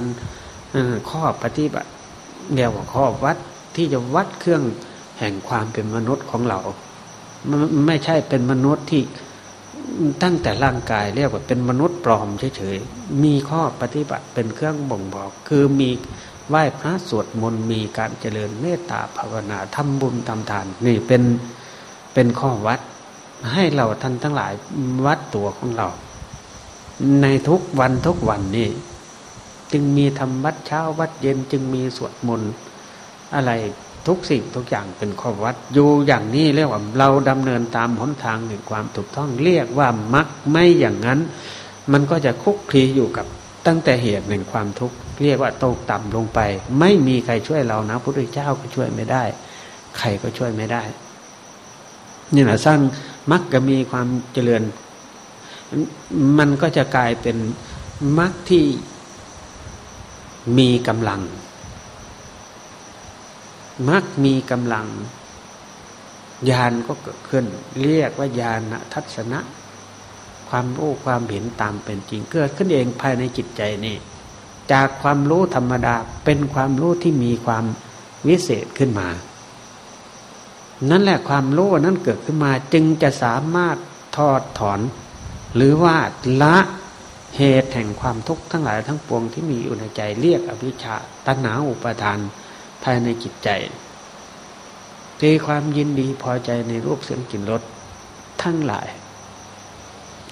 Speaker 1: ข้อปฏิบัติเรียกว่าข้อวัด ที่จะวัดเครื่องแห่งความเป็นมนุษย์ของเราไม่ใช่เป็นมนุษย์ที่ตั้งแต่ร่างกายเรียกว่าเป็นมนุษย์ปลอมเฉยๆ มีข้อปฏิบัติเป็นเครื่องบ่งบอก คือมีไหว้พระสวดมนต์มีการเจริญเมตตาภาวนาทำบุญทำทาน นี่เป็นเป็นข้อวัด ให้เราท่านทั้งหลายวัดตัวของเรา ในทุกวันทุกวันนี่ จึงมีทำวัดเช้าวัดเย็นจึงมีสวดมนต์ อะไรทุกสิ่งทุกอย่างเป็นข้อวัดอยู่อย่างนี้เรียกว่าเราดำเนินตามหนทางแห่งความถูกต้องเรียกว่ามักไม่อย่างนั้น มันก็จะคุกคีอยู่กับตั้งแต่เหตุแห่งความทุกข์เรียกว่าตกต่ำลงไป ไม่มีใครช่วยเรานะพระพุทธเจ้าก็ช่วยไม่ได้ ใครก็ช่วยไม่ได้นี่แหละสร้างมักจะมีความเจริญ มันก็จะกลายเป็นมักที่มีกำลัง มักมีกำลังญาณก็เกิดขึ้น เรียกว่าญาณทัศนะ ความรู้ความเห็นตามเป็นจริงเกิดขึ้นเองภายในจิตใจนี่ จากความรู้ธรรมดาเป็นความรู้ที่มีความวิเศษขึ้นมา นั่นแหละความรู้นั้นเกิดขึ้นมาจึงจะสามารถทอดถอน หรือว่าละเหตุแห่งความทุกข์ทั้งหลายทั้งปวงที่มีอยู่ในใจเรียกอวิชชาตัณหาอุปาทาน ภายในจิตใจคือความยินดีพอใจในรูปเสียงกลิ่นรสทั้งหลาย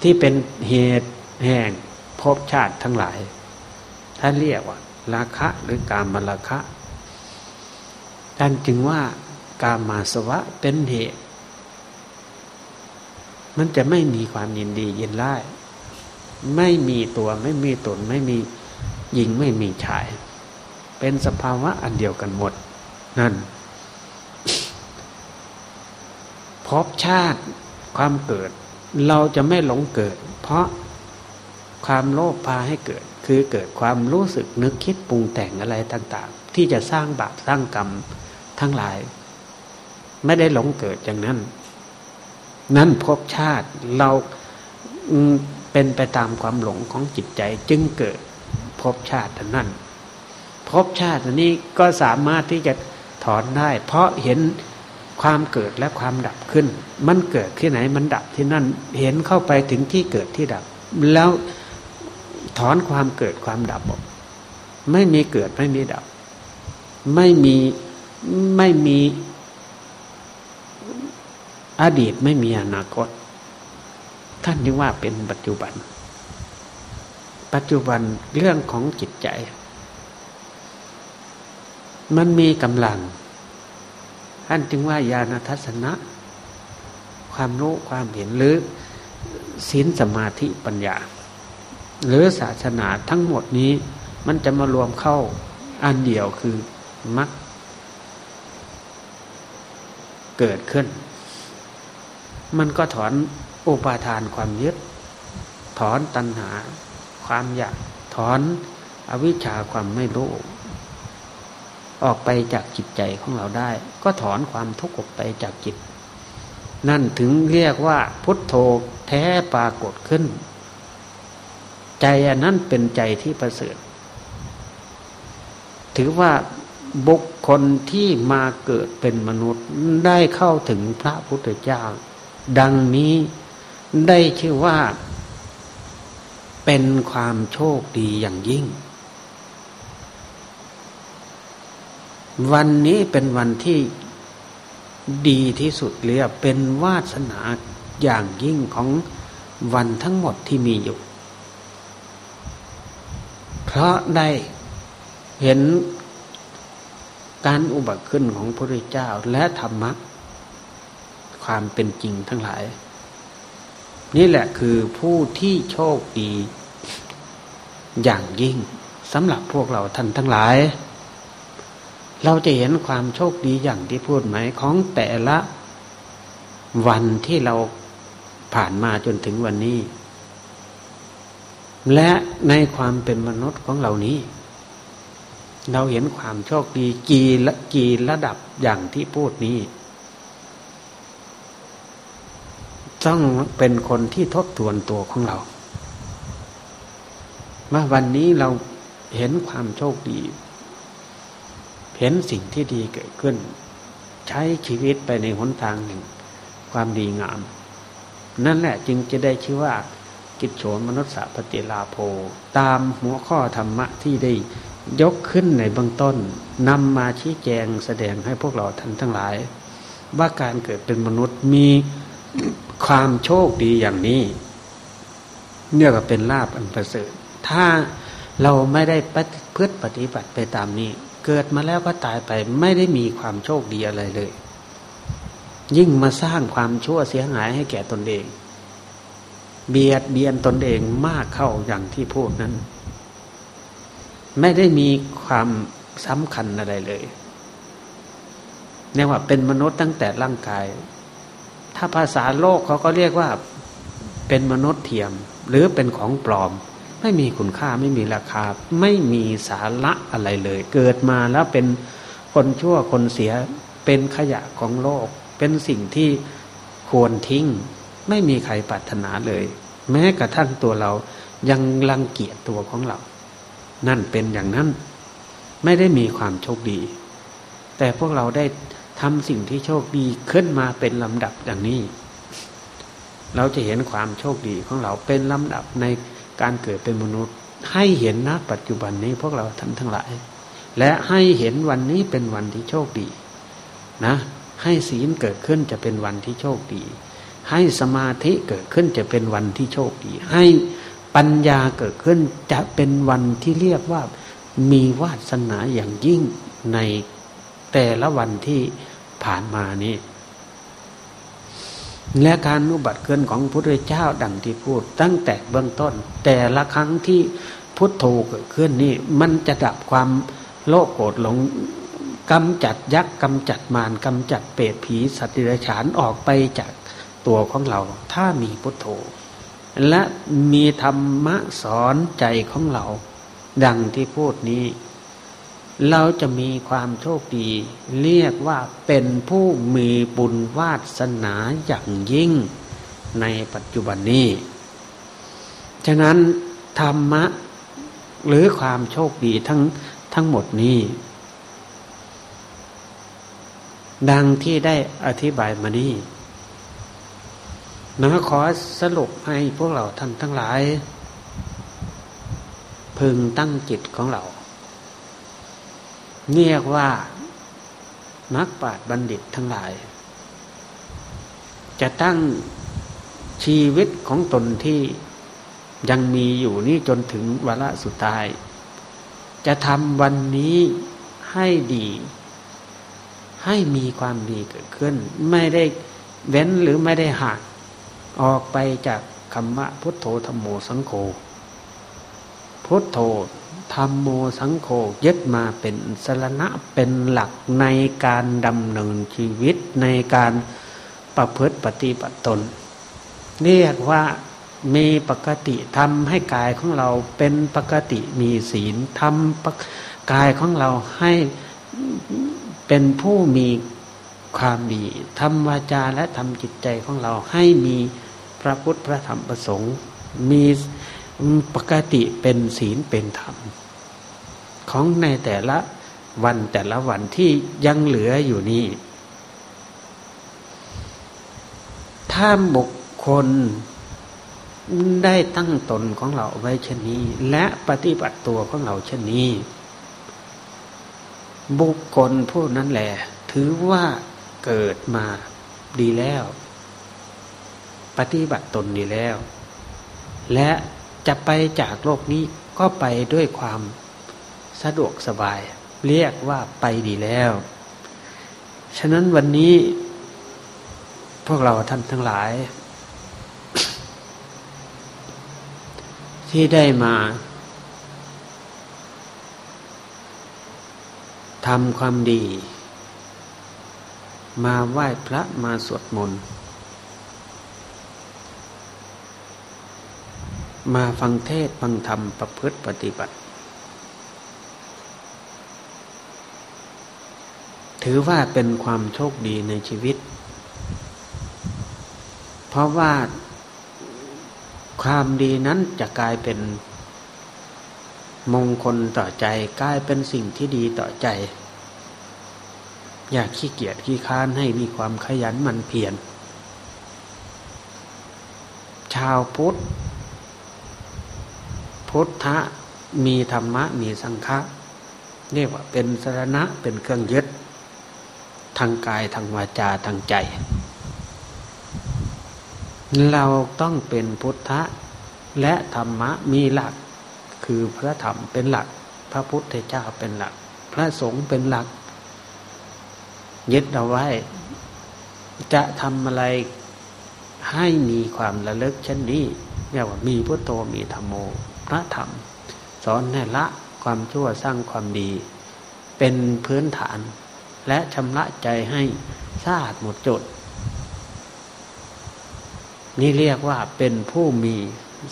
Speaker 1: ที่เป็นเหตุแห่งภพชาติทั้งหลายท่านเรียกว่า ราคะหรือการมราคะท่านจึงว่ากามาสวะเป็นเหตุ มันจะไม่มีความยินดียินไล่ไม่มีตัวไม่มีตนไม่มีหญิงไม่มีชาย เป็นสภาวะอันเดียวกันหมด นั่นพบชาติความเกิด เราจะไม่หลงเกิด เพราะความโลภพาให้เกิด คือเกิดความรู้สึกนึกคิดปรุงแต่งอะไรต่าง ๆ ที่จะสร้างบาปสร้างกรรมทั้งหลาย ไม่ได้หลงเกิดอย่างนั้น นั้นพบชาติเราเป็นไปตามความหลงของจิตใจจึงเกิดภพชาตินั้น ภพชาตินี้ก็สามารถที่จะถอนได้ เพราะเห็นความเกิดและความดับขึ้น มันเกิดที่ไหนมันดับที่นั่นเห็นเข้าไปถึงที่เกิดที่ดับ แล้วถอนความเกิดความดับออกไม่มีเกิดไม่มีดับ ไม่มีไม่มีอดีตไม่มีอนาคต ท่านจึงว่าเป็นปัจจุบัน ปัจจุบันเรื่องของจิตใจ มันมีกำลัง ท่านจึงว่าญาณทัศนะ ความรู้ความเห็นหรือศีลสมาธิปัญญา หรือศาสนาทั้งหมดนี้ มันจะมารวมเข้าอันเดียวคือมักเกิดขึ้น มันก็ถอนอุปาทานความยึด ถอนตัณหา ความอยาก ถอนอวิชชาความไม่รู้ ออกไปจากจิตใจของเราได้ ก็ถอนความทุกข์ออกไปจากจิต นั่นถึงเรียกว่าพุทโธแท้ปรากฏขึ้น ใจอันนั้นเป็นใจที่ประเสริฐ ถือว่าบุคคลที่มาเกิดเป็นมนุษย์ได้เข้าถึงพระพุทธเจ้า ดังนี้ได้ชื่อว่าเป็นความโชคดีอย่างยิ่ง วันนี้เป็นวันที่ดีที่สุดเรียเป็นวาสนาอย่างยิ่งของวันทั้งหมดที่มีอยู่ เพราะได้เห็นการอุบัติขึ้นของพระพุทธเจ้าและธรรมะ ความเป็นจริงทั้งหลาย นี่แหละคือผู้ที่โชคดีอย่างยิ่งสำหรับพวกเราท่านทั้งหลาย เราจะเห็นความโชคดีอย่างที่พูดไหมของแต่ละวันที่เราผ่านมาจนถึงวันนี้ และในความเป็นมนุษย์ของเรานี้ เราเห็นความโชคดีกี่ละกี่ระดับอย่างที่พูดนี้ ต้องเป็นคนที่ทบทวนตัวของเราว่าวันนี้เราเห็นความโชคดี เห็นสิ่งที่ดีเกิดขึ้น ใช้ชีวิตไปในหนทางหนึ่งความดีงาม นั่นแหละจึงจะได้ชื่อว่ากิจโฉมนุษย์สัพติลาโภตามหัวข้อธรรมะที่ได้ยกขึ้นในเบื้องต้นนำมาชี้แจงแสดงให้พวกเราท่านทั้งหลาย ว่าการเกิดเป็นมนุษย์มีความโชคดีอย่างนี้เนี่ยก็เป็นลาบอันประเสริฐถ้าเราไม่ได้เพื่อปฏิบัติไปตามนี้ เกิดมาแล้วก็ตายไปไม่ได้มีความโชคดีอะไรเลย ยิ่งมาสร้างความชั่วเสียหายให้แก่ตนเอง เบียดเบียนตนเองมากเข้าอย่างที่พูดนั้น ไม่ได้มีความสำคัญอะไรเลยเนี่ยว่าเป็นมนุษย์ตั้งแต่ร่างกาย ถ้าภาษาโลกเขาก็เรียกว่าเป็นมนุษย์เทียม หรือเป็นของปลอม ไม่มีคุณค่าไม่มีราคา ไม่มีสาระอะไรเลย เกิดมาแล้วเป็นคนชั่วคนเสียเป็นขยะของโลก เป็นสิ่งที่ควรทิ้ง ไม่มีใครปรารถนาเลย แม้กระทั่งตัวเรายังรังเกียจตัวของเรา นั่นเป็นอย่างนั้น ไม่ได้มีความโชคดี แต่พวกเราได้ทำสิ่งที่โชคดีขึ้นมาเป็นลำดับอย่างนี้ เราจะเห็นความโชคดีของเราเป็นลำดับใน การเกิดเป็นมนุษย์ ให้เห็นนะปัจจุบันนี้พวกเราท่านทั้งหลาย และให้เห็นวันนี้เป็นวันที่โชคดี นะ ให้ศีลเกิดขึ้นจะเป็นวันที่โชคดี ให้สมาธิเกิดขึ้นจะเป็นวันที่โชคดี ให้ปัญญาเกิดขึ้นจะเป็นวันที่เรียกว่ามีวาสนาอย่างยิ่งในแต่ละวันที่ผ่านมานี้ และการนุบัติเกินของพระพุทธเจ้าดังที่พูด ตั้งแต่เบื้องต้น แต่ละครั้งที่พุทโธเกิดขึ้นนี่มันจะดับความโลภโกรธหลงกำจัดยักษ์กำจัดมารกำจัดเปรตผีสัตว์ดิรฉานออกไปจากตัวของเรา ถ้ามีพุทโธ และมีธรรมะสอนใจของเรา ดังที่พูดนี้ เราจะมีความโชคดี เรียกว่าเป็นผู้มีบุญวาสนาอย่างยิ่งในปัจจุบันนี้ ฉะนั้นธรรมะหรือความโชคดีทั้งทั้งหมดนี้ ดังที่ได้อธิบายมานี้นะขอสรุปให้พวกเราท่านทั้งหลาย พึงตั้งจิตของเรา เรียกว่านักปราชญ์บัณฑิตทั้งหลาย จะตั้งชีวิตของตนที่ยังมีอยู่นี่จนถึงวาระสุดท้าย จะทำวันนี้ให้ดี ให้มีความดีเกิดขึ้น ไม่ได้เว้นหรือไม่ได้หักออกไปจากคำว่าพุทโธธรรมโมสังโฆพุทโธ ธรรมโมสังโฆยึดมาเป็นสรณะเป็นหลักในการดำเนินชีวิตในการประพฤติปฏิบัติตน เรียกว่ามีปกติทำให้กายของเราเป็นปกติมีศีลทำกายของเราให้เป็นผู้มีความดีทำวาจาและทำจิตใจของเราให้มีพระพุทธพระธรรมประสงค์ มีปกติเป็นศีลเป็นธรรม ของในแต่ละวันแต่ละวันที่ยังเหลืออยู่นี่ถ้าบุคคลได้ตั้งตนของเราไว้เช่นนี้ และปฏิบัติตัวของเราเช่นนี้ บุคคลผู้นั้นแหละถือว่าเกิดมาดีแล้ว ปฏิบัติตนดีแล้ว และจะไปจากโลกนี้ก็ไปด้วยความ สะดวกสบาย เรียกว่าไปดีแล้ว ฉะนั้นวันนี้พวกเราท่านทั้งหลาย ที่ได้มาทำความดี มาไหว้พระมาสวดมนต์มาฟังเทศฟังธรรมประพฤติปฏิบัติ ถือว่าเป็นความโชคดีในชีวิต เพราะว่าความดีนั้นจะกลายเป็นมงคลต่อใจกลายเป็นสิ่งที่ดีต่อใจ อย่าขี้เกียจขี้ค้านให้มีความขยันหมั่นเพียรชาวพุทธ พุทธะมีธรรมะมีสังฆะเรียกว่าเป็นสรณะเป็นเครื่องยึด ทางกายทางวาจาทางใจ เราต้องเป็นพุทธะและธรรมะมีหลัก คือพระธรรมเป็นหลัก พระพุทธเจ้าเป็นหลัก พระสงฆ์เป็นหลัก ยึดเอาไว้ จะทำอะไรให้มีความระลึกเช่นนี้เรียกว่ามีพุทโธมีธรรมโม พระธรรม สอนให้ละความชั่วสร้างความดี เป็นพื้นฐาน และชำระใจให้สะอาดหมดจด นี่เรียกว่าเป็นผู้มี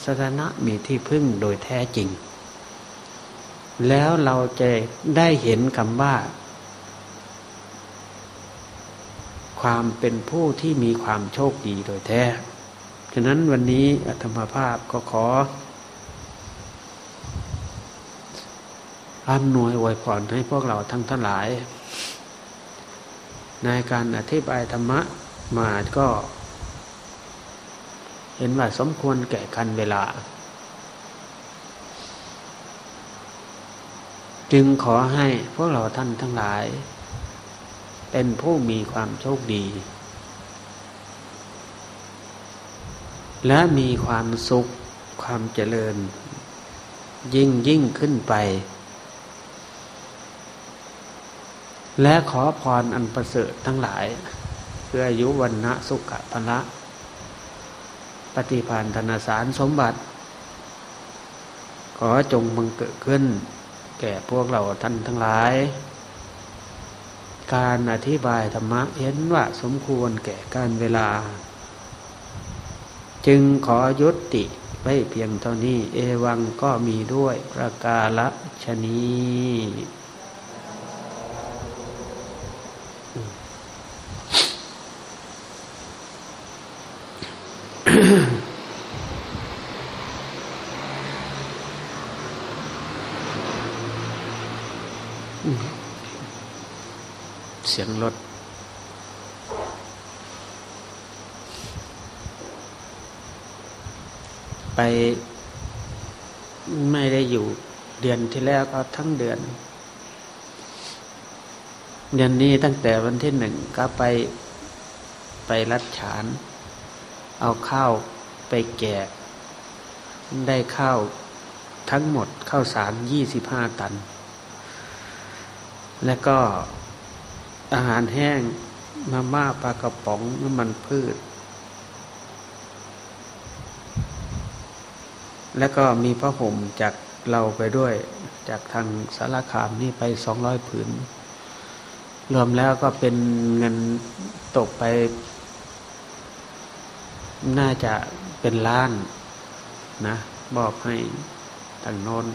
Speaker 1: สถานะมีที่พึ่งโดยแท้จริง แล้วเราจะได้เห็นคำว่า ความเป็นผู้ที่มีความโชคดีโดยแท้ ฉะนั้นวันนี้ธรรมภาพก็ขออำนวยอวยพรให้พวกเราทั้งทั้งหลาย ในการอธิบายธรรมะมาก็ เห็นว่าสมควรแก่กันเวลา จึงขอให้พวกเราท่านทั้งหลาย เป็นผู้มีความโชคดี และมีความสุขความเจริญ ยิ่งยิ่งขึ้นไป และขอพรอันประเสริฐทั้งหลาย เพื่ออายุวันนะสุขะพละ ปฏิพันธนสารสมบัติ ขอจงบังเกิดขึ้น แก่พวกเราท่านทั้งหลาย การอธิบายธรรมะเห็นว่าสมควรแก่การเวลา จึงขอยุติไว้เพียงเท่านี้ เอวังก็มีด้วยประกาศชนี ไปไม่ได้อยู่เดือนที่แล้วก็ทั้งเดือน เดือนนี้ตั้งแต่วันที่หนึ่งก็ไปไปรัดฉาน เอาข้าวไปแกะ ได้ข้าวทั้งหมดข้าวสารยี่สิบห้าตัน และก็อาหารแห้งมาม่าปลากระป๋องน้ำมันพืช แล้วก็มีพระห่มจากเราไปด้วย จากทางสารคามนี่ไปสองร้อยผืน รวมแล้วก็เป็นเงินตกไป น่าจะเป็นล้านนะบอกให้ทางโน้น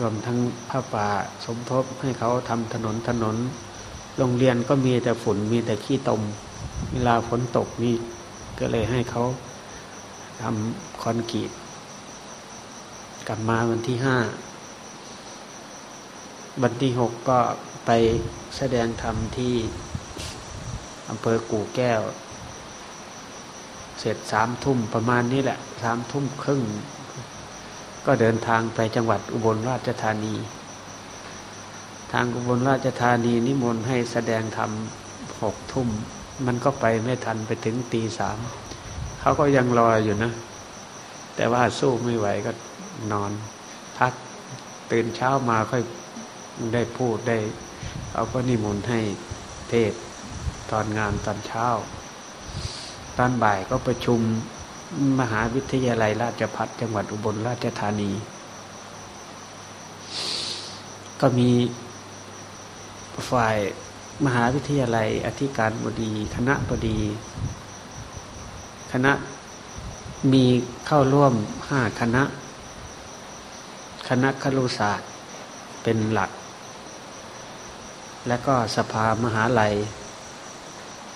Speaker 1: รวมทั้งผ้าป่าสมทบให้เขาทำถนนถนน โรงเรียนก็มีแต่ฝุ่นมีแต่ขี้ตม เวลาฝนตกนี่ก็เลยให้เขาทำ คอนกรีต กลับมาวันที่ห้าวันที่หกก็ไปแสดงธรรมที่อำเภอกู่แก้ว เสร็จสามทุ่มประมาณนี้แหละสามทุ่มครึ่ง ก็เดินทางไปจังหวัดอุบลราชธานี ทางอุบลราชธานีนิมนต์ให้แสดงธรรมหกทุ่ม มันก็ไปไม่ทันไปถึงตีสามเขาก็ยังรออยู่นะ แต่ว่าสู้ไม่ไหวก็นอน พักตื่นเช้ามาค่อยได้พูดได้เขาก็นิมนต์ให้เทศตอนงานตอนเช้า ตอนบ่ายก็ประชุมมหาวิทยาลัยราชพัฒจังหวัดอุบลราชธานี ก็มีฝ่ายมหาวิทยาลัยอธิการบดี คณะบดี คณะ มีเข้าร่วมห้าคณะ คณะครุศาสตร์เป็นหลัก และก็สภามหาลัย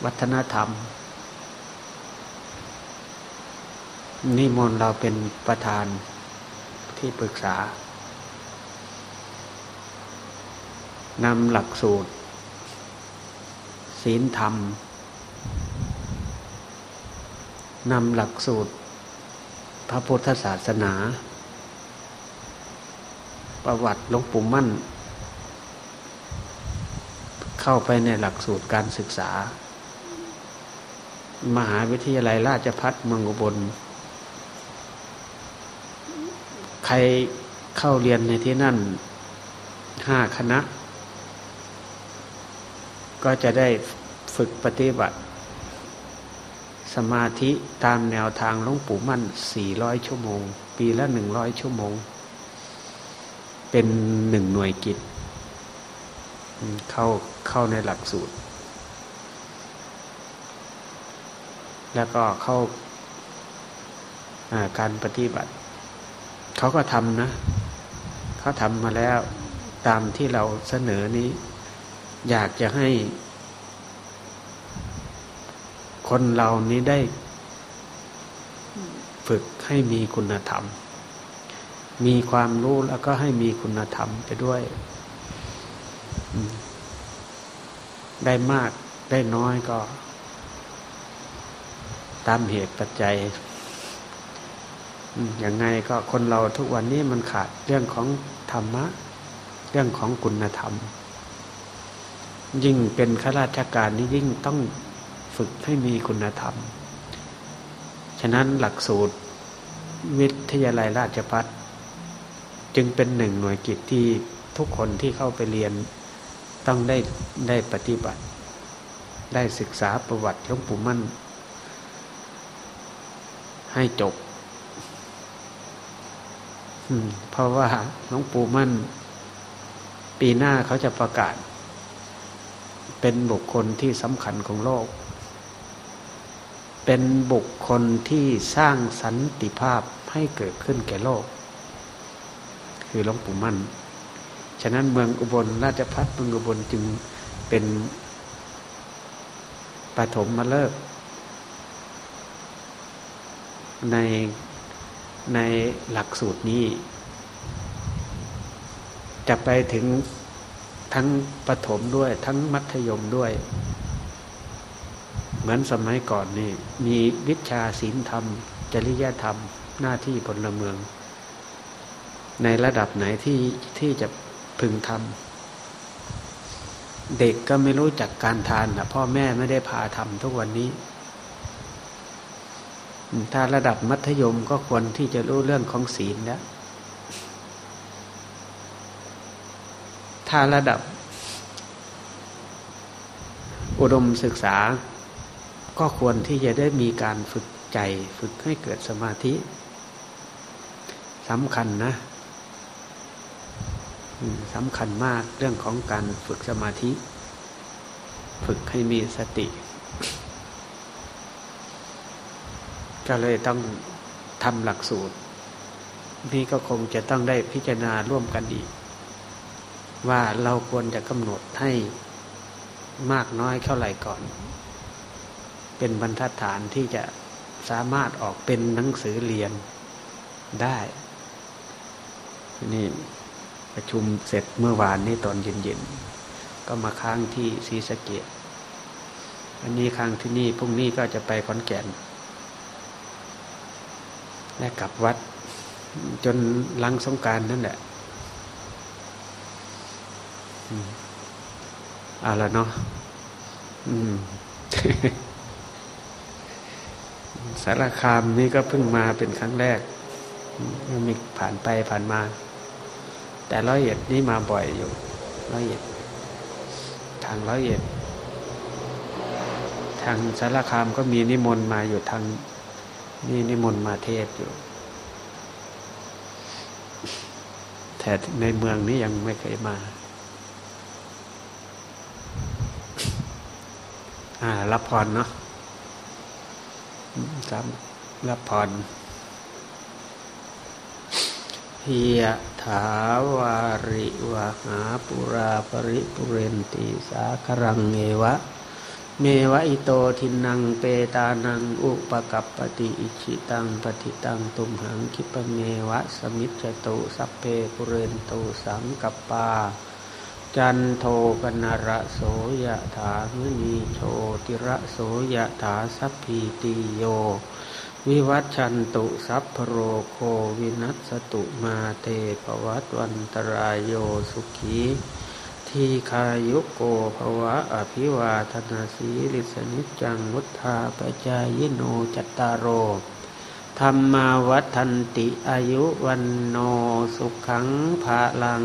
Speaker 1: วัฒนธรรม นิมนต์เราเป็นประธานที่ปรึกษานำหลักสูตร ศีลธรรมนำหลักสูตร พระพุทธศาสนา ประวัติหลวงปู่มั่น เข้าไปในหลักสูตรการศึกษา มหาวิทยาลัยราชพัฒเมืองอุบล ใครเข้าเรียนในที่นั่นห้าคณะ ก็จะได้ฝึกปฏิบัติ สมาธิตามแนวทางหลวงปู่มั่นสี่ร้อยชั่วโมง ปีละหนึ่งร้อยชั่วโมง เป็นหนึ่งหน่วยกิจ เข้าเข้าในหลักสูตร แล้วก็เข้าการปฏิบัติ เขาก็ทำนะ เขาทำมาแล้วตามที่เราเสนอนี้ อยากจะให้ คนเรานี้ได้ฝึกให้มีคุณธรรม มีความรู้แล้วก็ให้มีคุณธรรมไปด้วย ได้มากได้น้อยก็ ตามเหตุปัจจัยอย่างไงก็คนเราทุกวันนี้มันขาดเรื่องของธรรมะ เรื่องของคุณธรรม ยิ่งเป็นข้าราชการนี่ยิ่งต้อง ฝึกให้มีคุณธรรม ฉะนั้นหลักสูตรวิทยาลัยราชพัฒจึงเป็นหนึ่งหน่วยกิจที่ทุกคนที่เข้าไปเรียนต้องได้ได้ปฏิบัติ ได้ศึกษาประวัติหลวงปู่มั่น ให้จบเพราะว่าหลวงปู่มั่น ปีหน้าเขาจะประกาศ เป็นบุคคลที่สำคัญของโลก เป็นบุคคลที่สร้างสันติภาพให้เกิดขึ้นแก่โลก คือหลวงปู่มั่น ฉะนั้นเมืองอุบลราชพัฒเมืองอุบลจึงเป็นปฐมมาเลิก ในในหลักสูตรนี้ จะไปถึงทั้งปฐมด้วยทั้งมัธยมด้วย เหมือนสมัยก่อนนี่ มีวิชาศีลธรรม จริยธรรม หน้าที่พลเมือง ในระดับไหนที่ที่จะพึงทำเด็กก็ไม่รู้จักการทานนะพ่อแม่ไม่ได้พาทำทุกวันนี้ ถ้าระดับมัธยมก็ควรที่จะรู้เรื่องของศีลแล้วถ้าระดับอุดมศึกษา ก็ควรที่จะได้มีการฝึกใจ ฝึกให้เกิดสมาธิสำคัญนะสำคัญมากเรื่องของการฝึกสมาธิ ฝึกให้มีสติ ก็เลยต้องทำหลักสูตร นี่ก็คงจะต้องได้พิจารณาร่วมกันอีก ว่าเราควรจะกำหนดให้มากน้อยเท่าไหร่ก่อน เป็นบรรทัดฐานที่จะสามารถออกเป็นหนังสือเรียนได้ นี่ประชุมเสร็จเมื่อวานนี้ตอนเย็นๆ ก็มาค้างที่ศรีสะเกดอันนี้ค้างที่นี่พรุ่งนี้ก็จะไปขอนแก่น และกลับวัดจนลังสงการนั่นแหละเอาละเนาะอืม สารคามนี่ก็เพิ่งมาเป็นครั้งแรกมีผ่านไปผ่านมา แต่ร้อยเอ็ดนี่มาบ่อยอยู่ร้อยเอ็ด ทางร้อยเอ็ด ทางสารคามก็มีนิมนต์มาอยู่ทางนี่นิมนต์มาเทศอยู่แต่ในเมืองนี้ยังไม่เคยมาอ่ารับพรเนาะ สามรับพรพิยถาวาริวหาปุราปริปุเรนติสาครังเอวะ เมวะอิโตทินังเปตานังอุปกัปปติอิชิตังปฏิตังตุมหังคิปเมวะสมิจตุสัพเพปุเรนตุสังกปปา จันโทปนระโสยถามณีโชติระโสยถาสัพพีติโย วิวัตชันตุสัพพโรโควินัสตุมาเตปวัตวันตรายโยสุขีทีคายุโกภวะอภิวาธนาสีลิสนิจังวุธาปจายโนจัตตารโรธรรมาวัฒนติอายุวันโนสุขังภาลัง